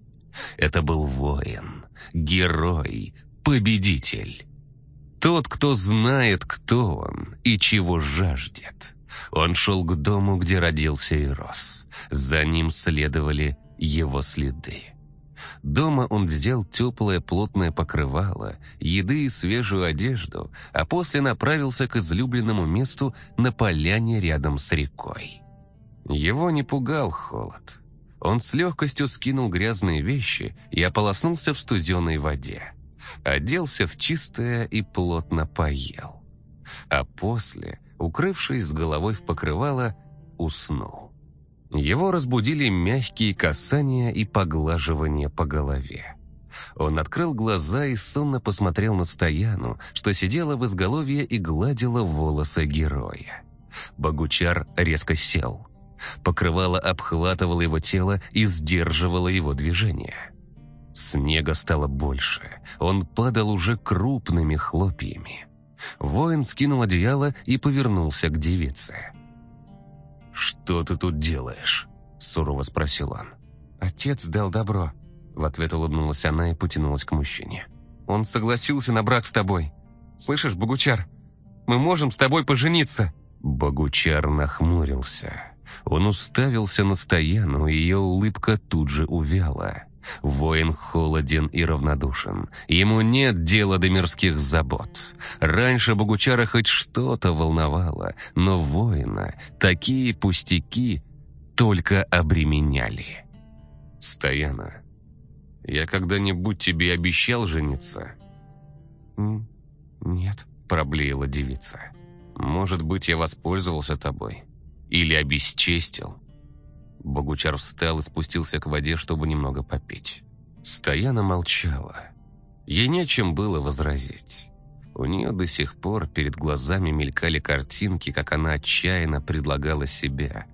Это был воин, герой, победитель. Тот, кто знает, кто он и чего жаждет. Он шел к дому, где родился и рос. За ним следовали его следы. Дома он взял теплое плотное покрывало, еды и свежую одежду, а после направился к излюбленному месту на поляне рядом с рекой. Его не пугал холод. Он с легкостью скинул грязные вещи и ополоснулся в студеной воде. Оделся в чистое и плотно поел. А после, укрывшись с головой в покрывало, уснул. Его разбудили мягкие касания и поглаживания по голове. Он открыл глаза и сонно посмотрел на Стояну, что сидела в изголовье и гладила волосы героя. Богучар резко сел. Покрывало обхватывало его тело и сдерживало его движение. Снега стало больше. Он падал уже крупными хлопьями. Воин скинул одеяло и повернулся к девице. «Что ты тут делаешь?» – сурово спросил он. «Отец дал добро», – в ответ улыбнулась она и потянулась к мужчине. «Он согласился на брак с тобой. Слышишь, Богучар, мы можем с тобой пожениться!» Богучар нахмурился. Он уставился на Стояну, и ее улыбка тут же увяла. Воин холоден и равнодушен. Ему нет дела до мирских забот. Раньше Богучара хоть что-то волновало, но воина такие пустяки только обременяли. «Стояна, я когда-нибудь тебе обещал жениться?» «Нет», — проблеяла девица. «Может быть, я воспользовался тобой? Или обесчестил?» Богучар встал и спустился к воде, чтобы немного попить. Стояна молчала. Ей нечем было возразить. У нее до сих пор перед глазами мелькали картинки, как она отчаянно предлагала себя.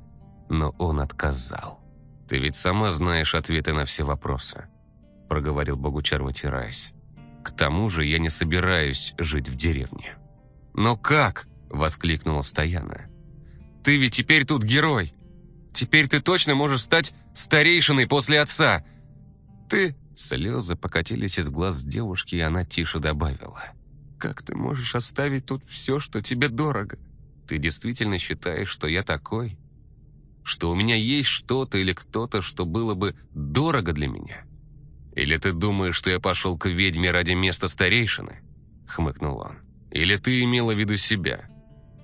Но он отказал. «Ты ведь сама знаешь ответы на все вопросы», — проговорил Богучар, вытираясь. «К тому же я не собираюсь жить в деревне». «Но как?» — воскликнула Стояна. «Ты ведь теперь тут герой!» Теперь ты точно можешь стать старейшиной после отца. Ты...» Слезы покатились из глаз девушки, и она тише добавила. «Как ты можешь оставить тут все, что тебе дорого? Ты действительно считаешь, что я такой? Что у меня есть что-то или кто-то, что было бы дорого для меня? Или ты думаешь, что я пошел к ведьме ради места старейшины?» Хмыкнул он. «Или ты имела в виду себя?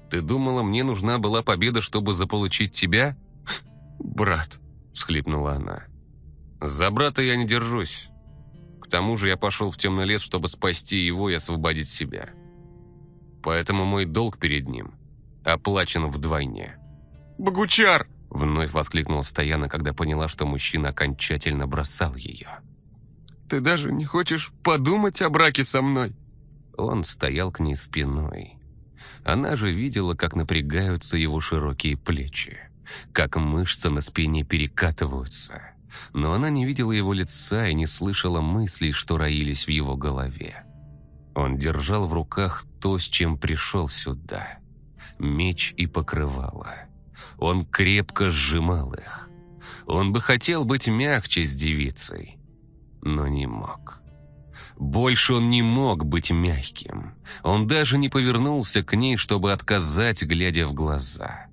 Ты думала, мне нужна была победа, чтобы заполучить тебя?» «Брат», — всхлипнула она. «За брата я не держусь. К тому же я пошел в темный лес, чтобы спасти его и освободить себя. Поэтому мой долг перед ним оплачен вдвойне». «Богучар!» — вновь воскликнула Стояна, когда поняла, что мужчина окончательно бросал ее. «Ты даже не хочешь подумать о браке со мной?» Он стоял к ней спиной. Она же видела, как напрягаются его широкие плечи. Как мышцы на спине перекатываются. Но она не видела его лица и не слышала мыслей, что роились в его голове. Он держал в руках то, с чем пришел сюда. Меч и покрывало. Он крепко сжимал их. Он бы хотел быть мягче с девицей, но не мог. Больше он не мог быть мягким. Он даже не повернулся к ней, чтобы отказать, глядя в глаза.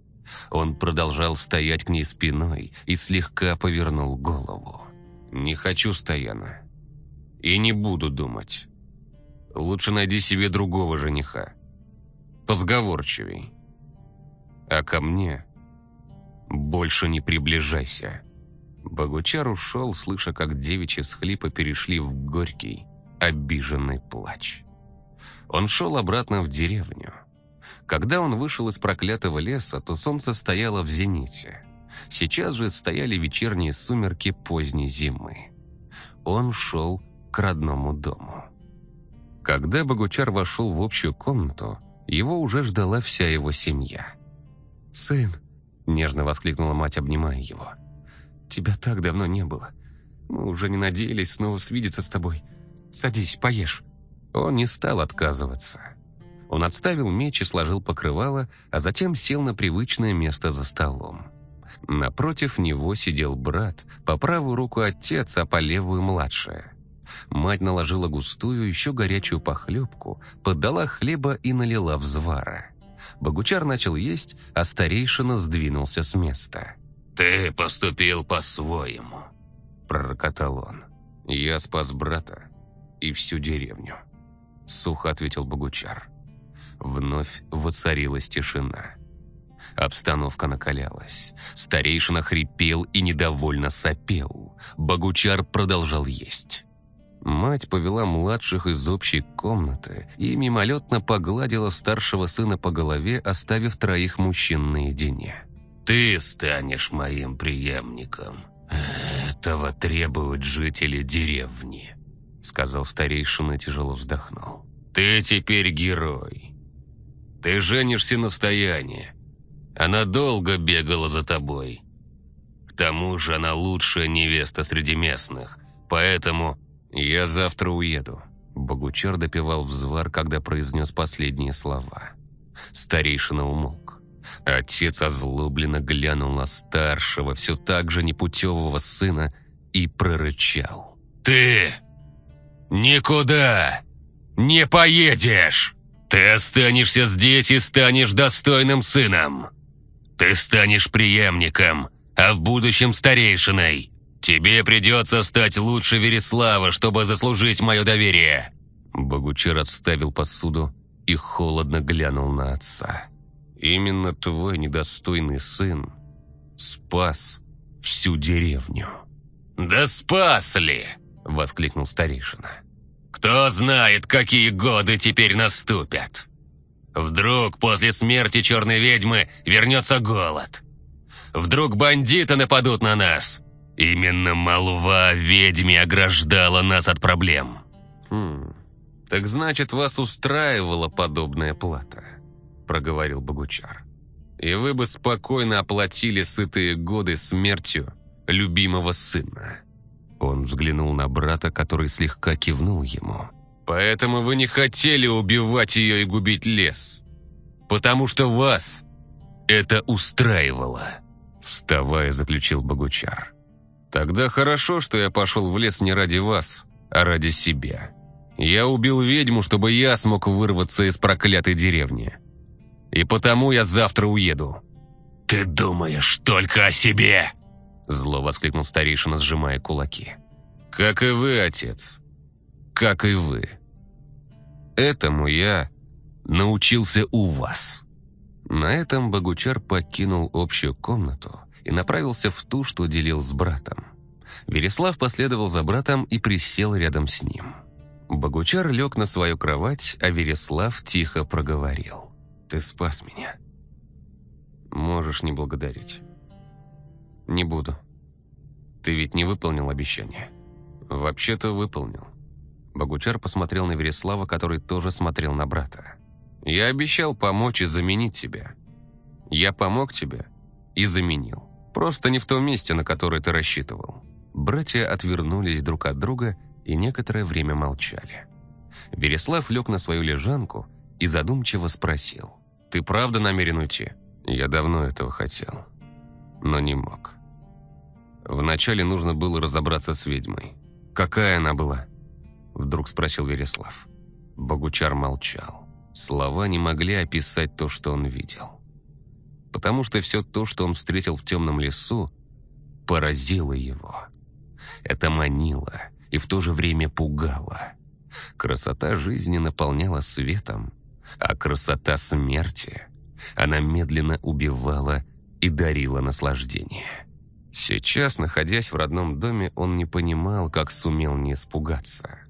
Он продолжал стоять к ней спиной и слегка повернул голову. «Не хочу, Стояна. И не буду думать. Лучше найди себе другого жениха. Позговорчивей. А ко мне больше не приближайся». Богучар ушел, слыша, как девичьи схлипы перешли в горький, обиженный плач. Он шел обратно в деревню. Когда он вышел из проклятого леса, то солнце стояло в зените. Сейчас же стояли вечерние сумерки поздней зимы. Он шел к родному дому. Когда Богучар вошел в общую комнату, его уже ждала вся его семья. «Сын!» – нежно воскликнула мать, обнимая его. «Тебя так давно не было. Мы уже не надеялись снова свидеться с тобой. Садись, поешь». Он не стал отказываться. Он отставил меч и сложил покрывало, а затем сел на привычное место за столом. Напротив него сидел брат, по правую руку отец, а по левую младшая. Мать наложила густую, еще горячую похлебку, подала хлеба и налила взвара. Богучар начал есть, а старейшина сдвинулся с места. «Ты поступил по-своему», — пророкотал он. «Я спас брата и всю деревню», — сухо ответил Богучар. Вновь воцарилась тишина. Обстановка накалялась. Старейшина хрипел и недовольно сопел. Богучар продолжал есть. Мать повела младших из общей комнаты и мимолетно погладила старшего сына по голове, оставив троих мужчин наедине. «Ты станешь моим преемником. Этого требуют жители деревни», — сказал старейшина тяжело вздохнул. «Ты теперь герой. Ты женишься на стоянии. Она долго бегала за тобой. К тому же она лучшая невеста среди местных, поэтому я завтра уеду». Богучар допивал взвар, когда произнес последние слова. Старейшина умолк. Отец озлобленно глянул на старшего, все так же непутевого сына, и прорычал. «Ты никуда не поедешь!» Ты останешься здесь и станешь достойным сыном. Ты станешь преемником, а в будущем старейшиной. Тебе придется стать лучше Вереслава, чтобы заслужить мое доверие». Богучар отставил посуду и холодно глянул на отца. «Именно твой недостойный сын спас всю деревню». «Да спас ли?» — воскликнул старейшина. Кто знает, какие годы теперь наступят. Вдруг после смерти черной ведьмы вернется голод. Вдруг бандиты нападут на нас. Именно молва о ведьме ограждала нас от проблем. Хм, так значит, вас устраивала подобная плата, проговорил Богучар. И вы бы спокойно оплатили сытые годы смертью любимого сына. Он взглянул на брата, который слегка кивнул ему. «Поэтому вы не хотели убивать ее и губить лес. Потому что вас это устраивало», вставая, заключил Богучар. «Тогда хорошо, что я пошел в лес не ради вас, а ради себя. Я убил ведьму, чтобы я смог вырваться из проклятой деревни. И потому я завтра уеду». «Ты думаешь только о себе!» Зло воскликнул старейшина, сжимая кулаки. «Как и вы, отец. Как и вы. Этому я научился у вас». На этом Богучар покинул общую комнату и направился в ту, что делил с братом. Вереслав последовал за братом и присел рядом с ним. Богучар лег на свою кровать, а Вереслав тихо проговорил. «Ты спас меня. Можешь не благодарить». «Не буду. Ты ведь не выполнил обещание?» «Вообще-то выполнил». Богучар посмотрел на Вереслава, который тоже смотрел на брата. «Я обещал помочь и заменить тебя. Я помог тебе, и заменил. Просто не в том месте, на которое ты рассчитывал. Братья отвернулись друг от друга и некоторое время молчали. Вереслав лег на свою лежанку и задумчиво спросил. «Ты правда намерен уйти?» «Я давно этого хотел, но не мог. Вначале нужно было разобраться с ведьмой. Какая она была?» Вдруг спросил Вереслав. Богучар молчал. Слова не могли описать то, что он видел. Потому что все то, что он встретил в темном лесу, поразило его. Это манило и в то же время пугало. Красота жизни наполняла светом, а красота смерти, она медленно убивала и дарила наслаждение. Сейчас, находясь в родном доме, он не понимал, как сумел не испугаться.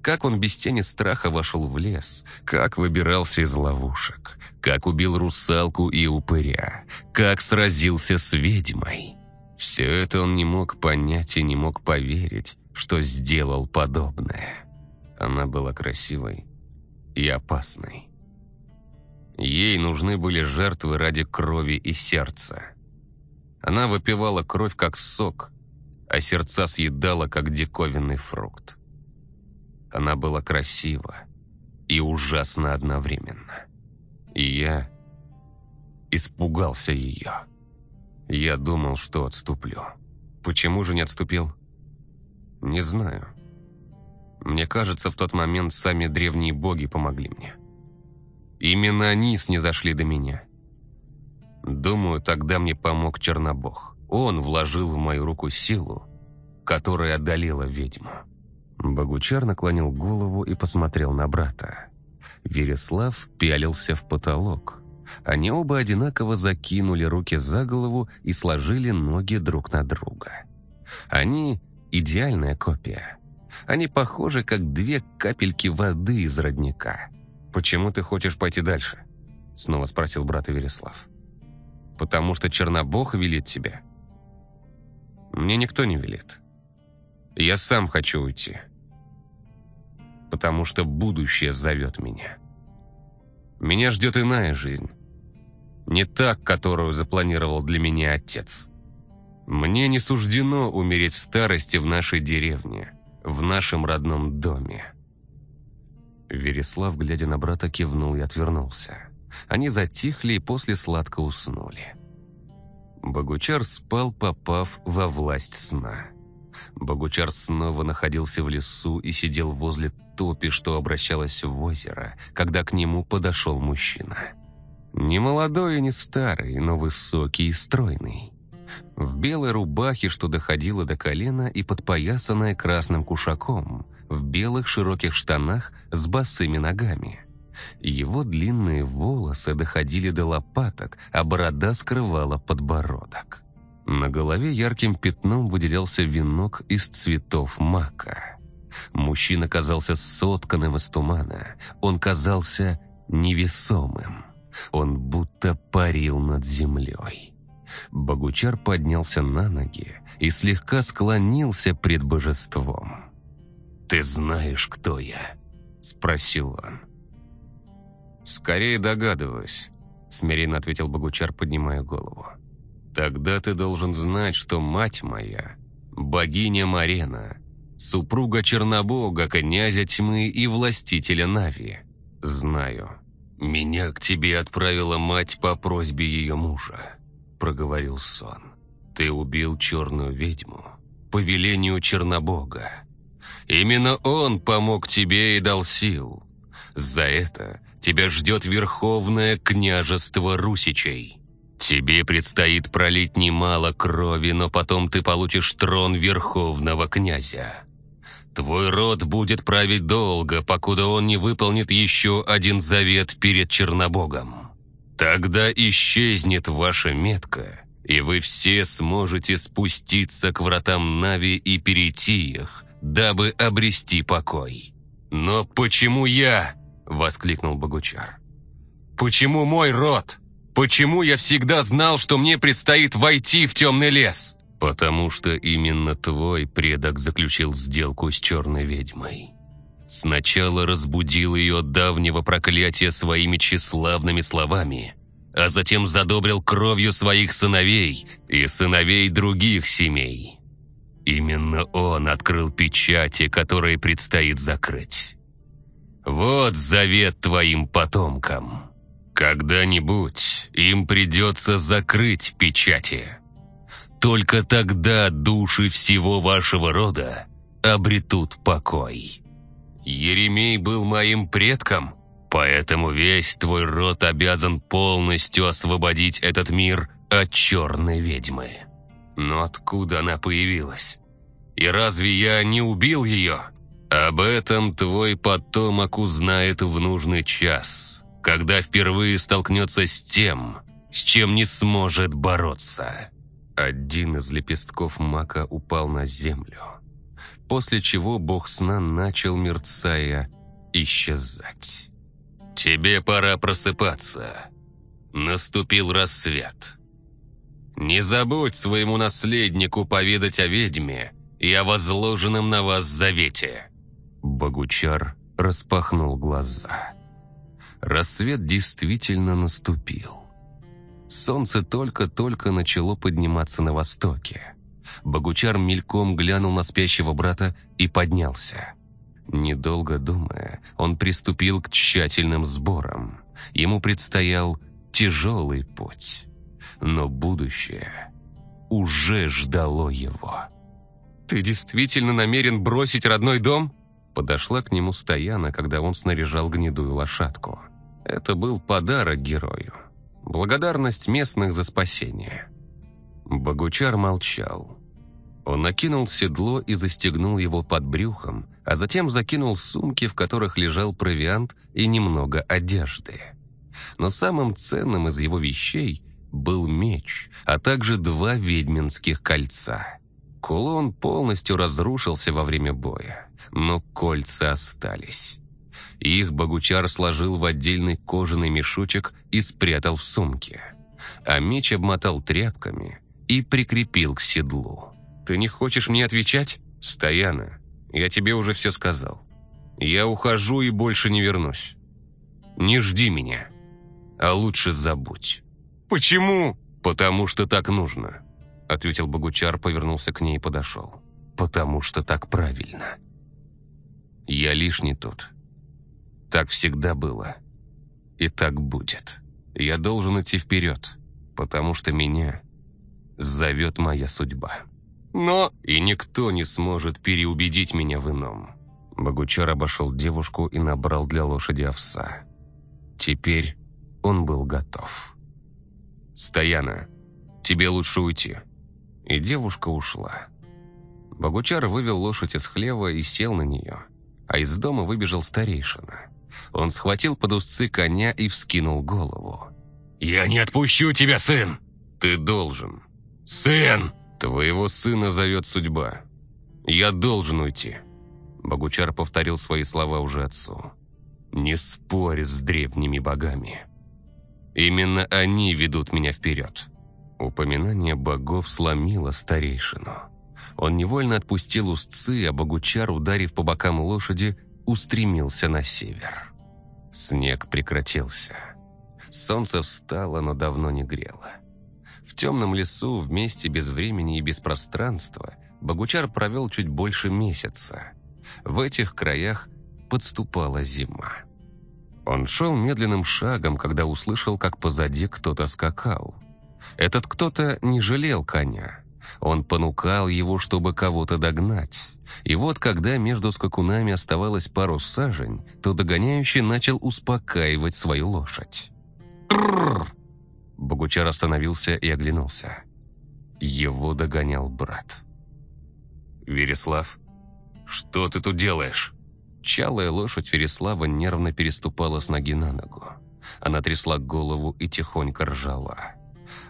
Как он без тени страха вошел в лес, как выбирался из ловушек, как убил русалку и упыря, как сразился с ведьмой. Все это он не мог понять и не мог поверить, что сделал подобное. Она была красивой и опасной. Ей нужны были жертвы ради крови и сердца. Она выпивала кровь как сок, а сердца съедала как диковинный фрукт. Она была красива и ужасна одновременно. И я испугался ее. Я думал, что отступлю. Почему же не отступил? Не знаю. Мне кажется, в тот момент сами древние боги помогли мне. Именно они снизошли до меня. Думаю, тогда мне помог Чернобог. Он вложил в мою руку силу, которая одолела ведьму. Богучар наклонил голову и посмотрел на брата. Вереслав пялился в потолок. Они оба одинаково закинули руки за голову и сложили ноги друг на друга. Они – идеальная копия. Они похожи, как две капельки воды из родника. «Почему ты хочешь пойти дальше?» – снова спросил брат Вереслав. «Потому что Чернобог велит тебе?» «Мне никто не велит. Я сам хочу уйти. Потому что будущее зовет меня. Меня ждет иная жизнь. Не так, которую запланировал для меня отец. Мне не суждено умереть в старости в нашей деревне, в нашем родном доме. Вереслав, глядя на брата, кивнул и отвернулся. Они затихли и после сладко уснули. Богучар спал, попав во власть сна. Богучар снова находился в лесу и сидел возле топи, что обращалась в озеро, когда к нему подошел мужчина. Не молодой и не старый, но высокий и стройный. В белой рубахе, что доходила до колена и подпоясанная красным кушаком, в белых широких штанах с босыми ногами. Его длинные волосы доходили до лопаток, а борода скрывала подбородок. На голове ярким пятном выделялся венок из цветов мака. Мужчина казался сотканным из тумана. Он казался невесомым. Он будто парил над землей. Богучар поднялся на ноги и слегка склонился пред божеством. «Ты знаешь, кто я?» – спросил он. «Скорее догадываюсь», – смиренно ответил Богучар, поднимая голову. Тогда ты должен знать, что мать моя, богиня Марена, супруга Чернобога, князя тьмы и властителя Нави. Знаю. Меня к тебе отправила мать по просьбе ее мужа, проговорил сон. Ты убил черную ведьму по велению Чернобога. Именно он помог тебе и дал сил. За это тебя ждет верховное княжество Русичей. Тебе предстоит пролить немало крови, но потом ты получишь трон верховного князя. Твой род будет править долго, покуда он не выполнит еще один завет перед Чернобогом. Тогда исчезнет ваша метка, и вы все сможете спуститься к вратам Нави и перейти их, дабы обрести покой. «Но почему я?» — воскликнул Богучар. «Почему мой род?» Почему я всегда знал, что мне предстоит войти в темный лес? Потому что именно твой предок заключил сделку с черной ведьмой. Сначала разбудил ее от давнего проклятия своими тщеславными словами, а затем задобрил кровью своих сыновей и сыновей других семей. Именно он открыл печати, которые предстоит закрыть. Вот завет твоим потомкам. Когда-нибудь им придется закрыть печати. Только тогда души всего вашего рода обретут покой. Еремей был моим предком, поэтому весь твой род обязан полностью освободить этот мир от черной ведьмы. Но откуда она появилась? И разве я не убил ее? Об этом твой потомок узнает в нужный час, когда впервые столкнется с тем, с чем не сможет бороться. Один из лепестков мака упал на землю, после чего бог сна начал, мерцая, исчезать. «Тебе пора просыпаться. Наступил рассвет. Не забудь своему наследнику поведать о ведьме и о возложенном на вас завете». Богучар распахнул глаза. Рассвет действительно наступил. Солнце только-только начало подниматься на востоке. Богучар мельком глянул на спящего брата и поднялся. Недолго думая, он приступил к тщательным сборам. Ему предстоял тяжелый путь. Но будущее уже ждало его. «Ты действительно намерен бросить родной дом?» Подошла к нему Стояна, когда он снаряжал гнедую лошадку. Это был подарок герою. Благодарность местных за спасение. Богучар молчал. Он накинул седло и застегнул его под брюхом, а затем закинул сумки, в которых лежал провиант и немного одежды. Но самым ценным из его вещей был меч, а также два ведьминских кольца. Кулон полностью разрушился во время боя, но кольца остались. Их Богучар сложил в отдельный кожаный мешочек и спрятал в сумке. А меч обмотал тряпками и прикрепил к седлу. «Ты не хочешь мне отвечать?» «Стояна, я тебе уже все сказал. Я ухожу и больше не вернусь. Не жди меня, а лучше забудь». «Почему?» «Потому что так нужно», — ответил Богучар, повернулся к ней и подошел. «Потому что так правильно. Я лишний тут. Так всегда было. И так будет. Я должен идти вперед, потому что меня зовет моя судьба». Но и никто не сможет переубедить меня в ином. Богучар обошел девушку и набрал для лошади овса. Теперь он был готов. «Стояна, тебе лучше уйти». И девушка ушла. Богучар вывел лошадь из хлева и сел на нее, а из дома выбежал старейшина. Он схватил под узцы коня и вскинул голову. «Я не отпущу тебя, сын!» «Ты должен!» «Сын!» «Твоего сына зовет судьба. Я должен уйти». Богучар повторил свои слова уже отцу. «Не спорь с древними богами. Именно они ведут меня вперед». Упоминание богов сломило старейшину. Он невольно отпустил устцы, а Богучар, ударив по бокам лошади, устремился на север. Снег прекратился. Солнце встало, но давно не грело. В темном лесу, в месте без времени и без пространства, Богучар провел чуть больше месяца. В этих краях подступала зима. Он шел медленным шагом, когда услышал, как позади кто-то скакал. Этот кто-то не жалел коня. Он понукал его, чтобы кого-то догнать. И вот, когда между скакунами оставалось пару сажень, то догоняющий начал успокаивать свою лошадь. «Трррр!» Богучар остановился и оглянулся. Его догонял брат. «Вереслав, что ты тут делаешь?» Чалая лошадь Вереслава нервно переступала с ноги на ногу. Она трясла голову и тихонько ржала.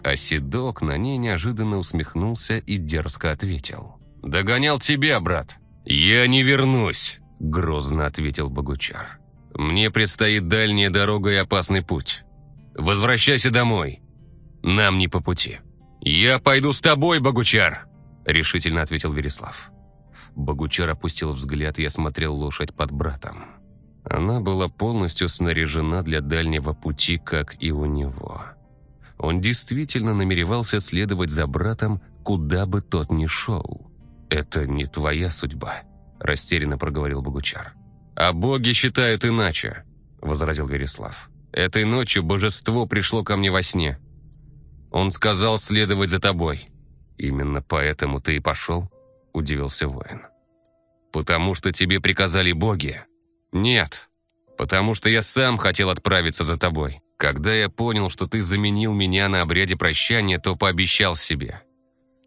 А седок на ней неожиданно усмехнулся и дерзко ответил. «Догонял тебя, брат!» «Я не вернусь!» – грозно ответил Богучар. «Мне предстоит дальняя дорога и опасный путь. Возвращайся домой. Нам не по пути». «Я пойду с тобой, Богучар», — решительно ответил Вереслав. Богучар опустил взгляд и осмотрел лошадь под братом. Она была полностью снаряжена для дальнего пути, как и у него. Он действительно намеревался следовать за братом, куда бы тот ни шел. «Это не твоя судьба», – растерянно проговорил Богучар. «А боги считают иначе», – возразил Вереслав. «Этой ночью божество пришло ко мне во сне. Он сказал следовать за тобой». «Именно поэтому ты и пошел?» – удивился воин. «Потому что тебе приказали боги?» «Нет, потому что я сам хотел отправиться за тобой. Когда я понял, что ты заменил меня на обряде прощания, то пообещал себе,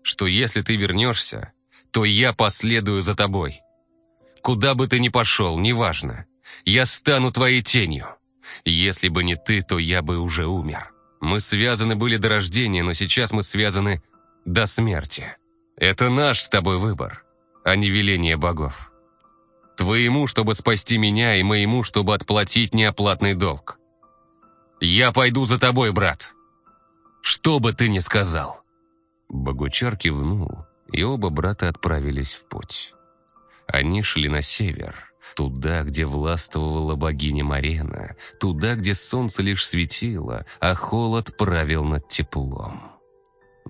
что если ты вернешься, то я последую за тобой. Куда бы ты ни пошел, неважно, я стану твоей тенью. Если бы не ты, то я бы уже умер. Мы связаны были до рождения, но сейчас мы связаны до смерти. Это наш с тобой выбор, а не веление богов. Твоему, чтобы спасти меня, и моему, чтобы отплатить неоплатный долг. Я пойду за тобой, брат. Что бы ты ни сказал. Богучар кивнул, и оба брата отправились в путь. Они шли на север, туда, где властвовала богиня Марена, туда, где солнце лишь светило, а холод правил над теплом.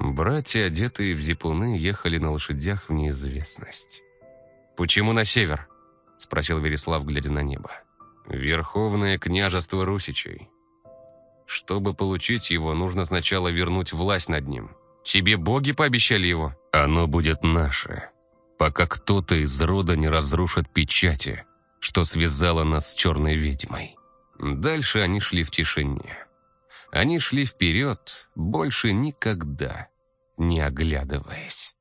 Братья, одетые в зипуны, ехали на лошадях в неизвестность. «Почему на север?» — спросил Вереслав, глядя на небо. «Верховное княжество Русичей. Чтобы получить его, нужно сначала вернуть власть над ним. Тебе боги пообещали его?» «Оно будет наше, пока кто-то из рода не разрушит печати, что связало нас с черной ведьмой». Дальше они шли в тишине. Они шли вперед, больше никогда не оглядываясь.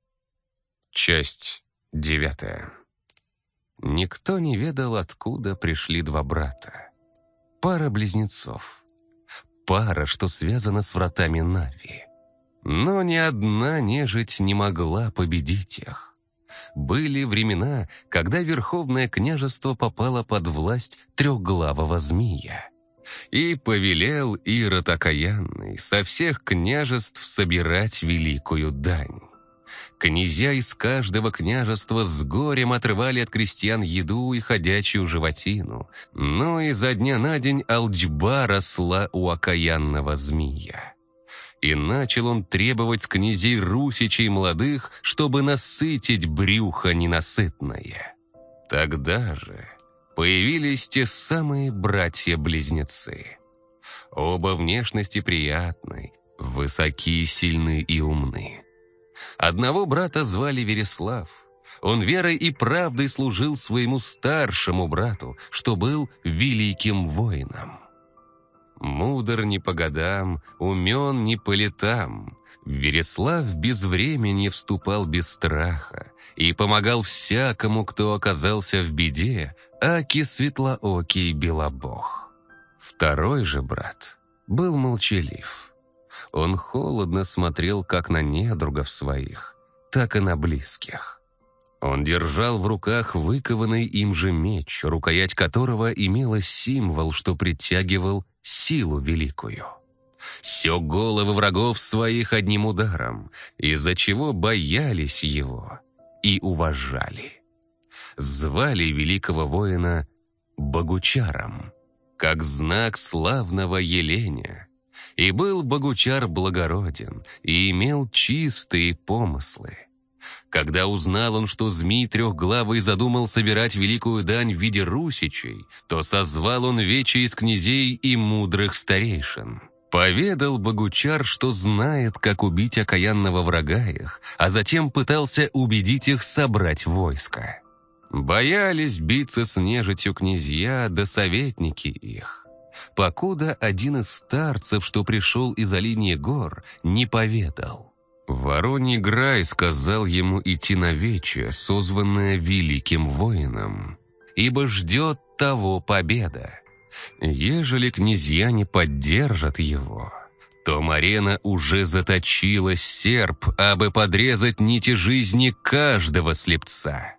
Часть девятая. Никто не ведал, откуда пришли два брата. Пара близнецов. Пара, что связана с вратами Нави. Но ни одна нежить не могла победить их. Были времена, когда Верховное княжество попало под власть трехглавого змея. И повелел Ирод Окаянный со всех княжеств собирать великую дань. Князья из каждого княжества с горем отрывали от крестьян еду и ходячую животину, но изо дня на день алджба росла у окаянного змея. И начал он требовать с князей русичей молодых, чтобы насытить брюхо ненасытное. Тогда же появились те самые братья-близнецы. Оба внешности приятны, высокие, сильны и умны. Одного брата звали Вереслав. Он верой и правдой служил своему старшему брату, что был великим воином. Мудр не по годам, умен не по летам. Вереслав без времени вступал без страха и помогал всякому, кто оказался в беде, аки светлоокий белобог. Второй же брат был молчалив. Он холодно смотрел как на недругов своих, так и на близких. Он держал в руках выкованный им же меч, рукоять которого имела символ, что притягивал силу великую. Сёк головы врагов своих одним ударом, из-за чего боялись его и уважали. Звали великого воина Богучаром, как знак славного Еленя, и был Богучар благороден, и имел чистые помыслы. Когда узнал он, что змей трехглавый задумал собирать великую дань в виде русичей, то созвал он вече из князей и мудрых старейшин. Поведал Богучар, что знает, как убить окаянного врага их, а затем пытался убедить их собрать войско. Боялись биться с нежитью князья да советники их покуда один из старцев, что пришел из линии гор, не поведал. Вороний Грай сказал ему идти на вече, созванное великим воином, ибо ждет того победа. Ежели князья не поддержат его, то Марена уже заточила серп, абы подрезать нити жизни каждого слепца.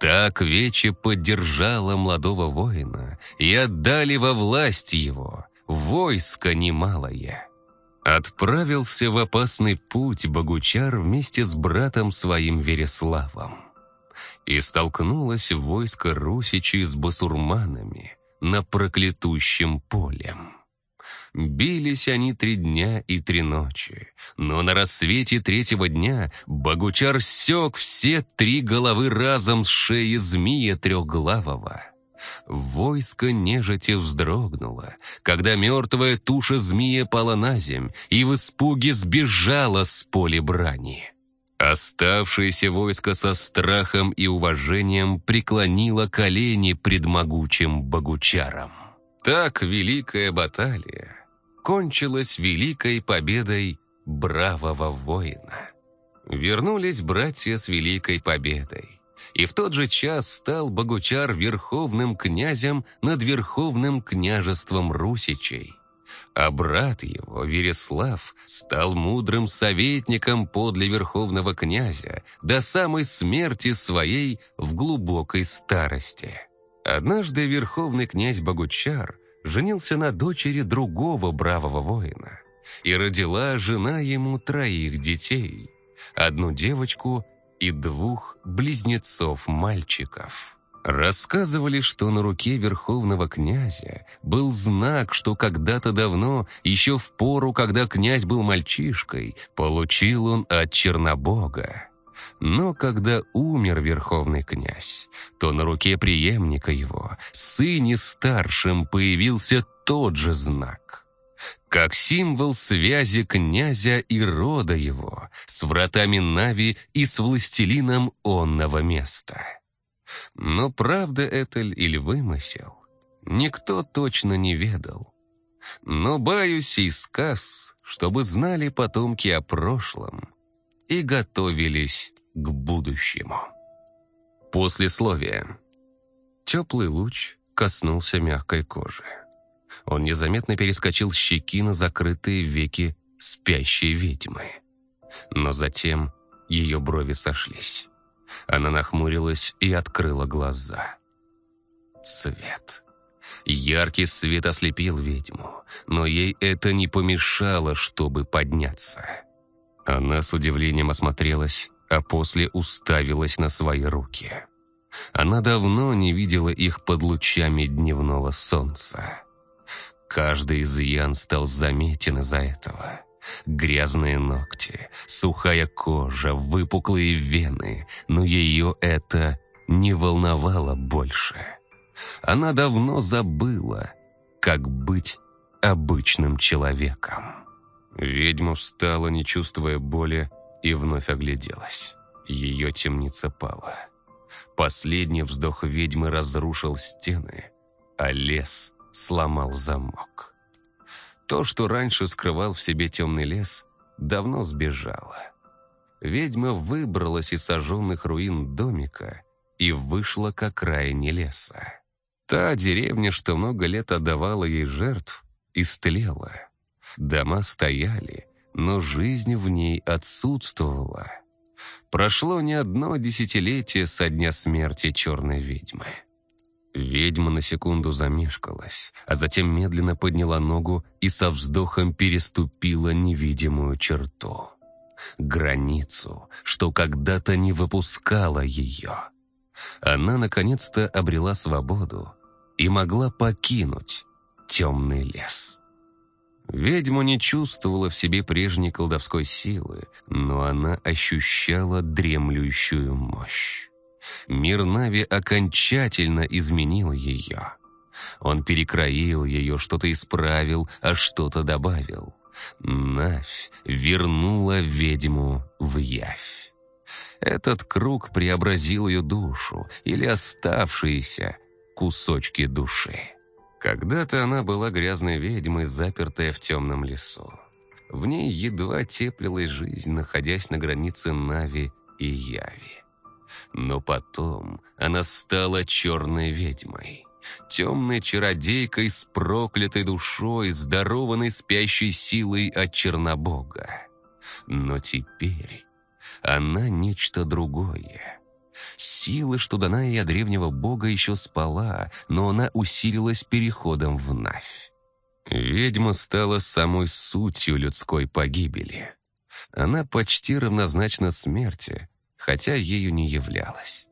Так Вече поддержала молодого воина и отдали во власть его войско немалое. Отправился в опасный путь Богучар вместе с братом своим Вереславом. И столкнулось войско Русичи с басурманами на проклятущем полем. Бились они три дня и три ночи, но на рассвете третьего дня Богучар сёк все три головы разом с шеи змея трехглавого. Войско нежити вздрогнуло, когда мертвая туша змея пала на земь и в испуге сбежала с поля брани. Оставшееся войско со страхом и уважением преклонило колени пред могучим богучаром. Так великая баталия кончилась великой победой бравого воина. Вернулись братья с великой победой. И в тот же час стал Богучар верховным князем над верховным княжеством Русичей. А брат его, Вереслав, стал мудрым советником подле верховного князя до самой смерти своей в глубокой старости. Однажды верховный князь Богучар женился на дочери другого бравого воина, и родила жена ему троих детей, одну девочку и двух близнецов-мальчиков. Рассказывали, что на руке верховного князя был знак, что когда-то давно, еще в пору, когда князь был мальчишкой, получил он от Чернобога. Но когда умер верховный князь, то на руке преемника его, сыне старшим, появился тот же знак. Как символ связи князя и рода его с вратами Нави и с властелином онного места. Но правда это или вымысел, никто точно не ведал. Но баюсь и сказ, чтобы знали потомки о прошлом и готовились к будущему. Послесловие. Теплый луч коснулся мягкой кожи. Он незаметно перескочил щеки на закрытые веки спящей ведьмы. Но затем ее брови сошлись. Она нахмурилась и открыла глаза. Свет. Яркий свет ослепил ведьму, но ей это не помешало, чтобы подняться. Она с удивлением осмотрелась, а после уставилась на свои руки. Она давно не видела их под лучами дневного солнца. Каждый изъян стал заметен из-за этого. Грязные ногти, сухая кожа, выпуклые вены, но ее это не волновало больше. Она давно забыла, как быть обычным человеком. Ведьма встала, не чувствуя боли, и вновь огляделась. Ее темница пала. Последний вздох ведьмы разрушил стены, а лес сломал замок. То, что раньше скрывал в себе темный лес, давно сбежало. Ведьма выбралась из сожженных руин домика и вышла к окраине леса. Та деревня, что много лет отдавала ей жертв, истлела. Дома стояли, но жизнь в ней отсутствовала. Прошло не одно десятилетие со дня смерти черной ведьмы. Ведьма на секунду замешкалась, а затем медленно подняла ногу и со вздохом переступила невидимую черту. Границу, что когда-то не выпускала ее. Она наконец-то обрела свободу и могла покинуть темный лес. Ведьма не чувствовала в себе прежней колдовской силы, но она ощущала дремлющую мощь. Мир Нави окончательно изменил ее. Он перекроил ее, что-то исправил, а что-то добавил. Навь вернула ведьму в явь. Этот круг преобразил ее душу или оставшиеся кусочки души. Когда-то она была грязной ведьмой, запертая в темном лесу. В ней едва теплилась жизнь, находясь на границе Нави и Яви. Но потом она стала черной ведьмой. Темной чародейкой с проклятой душой, здорованной спящей силой от Чернобога. Но теперь она нечто другое. Сила, что дана ей от древнего бога, еще спала, но она усилилась переходом в Навь. Ведьма стала самой сутью людской погибели. Она почти равнозначна смерти, хотя ею не являлась.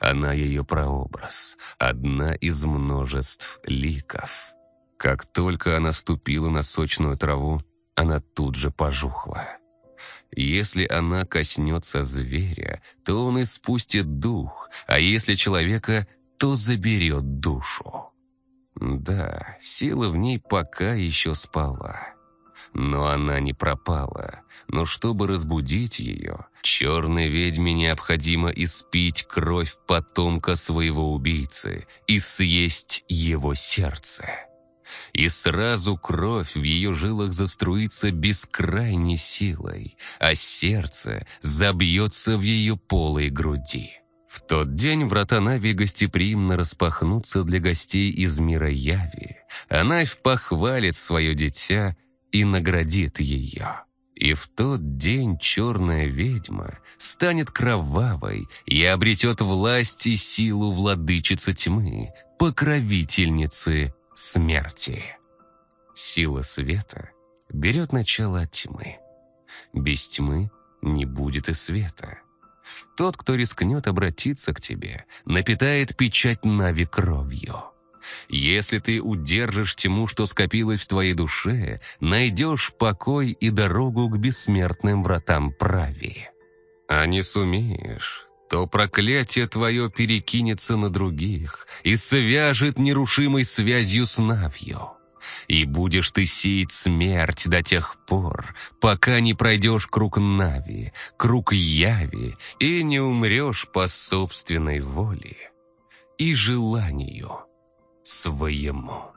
Она ее прообраз, одна из множеств ликов. Как только она ступила на сочную траву, она тут же пожухла. Если она коснется зверя, то он испустит дух, а если человека, то заберет душу. Да, сила в ней пока еще спала. Но она не пропала. Но чтобы разбудить ее, черной ведьме необходимо испить кровь потомка своего убийцы и съесть его сердце. И сразу кровь в ее жилах заструится бескрайней силой, а сердце забьется в ее полой груди. В тот день врата Нави гостеприимно распахнутся для гостей из мира Яви, а Навь похвалит свое дитя и наградит ее. И в тот день черная ведьма станет кровавой и обретет власть и силу владычицы тьмы, покровительницы смерти. Сила света берет начало от тьмы. Без тьмы не будет и света. Тот, кто рискнет обратиться к тебе, напитает печать Нави кровью. Если ты удержишь тьму, что скопилось в твоей душе, найдешь покой и дорогу к бессмертным вратам прави. А не сумеешь, то проклятие твое перекинется на других и свяжет нерушимой связью с Навью. И будешь ты сеять смерть до тех пор, пока не пройдешь круг Нави, круг Яви, и не умрешь по собственной воле и желанию своему.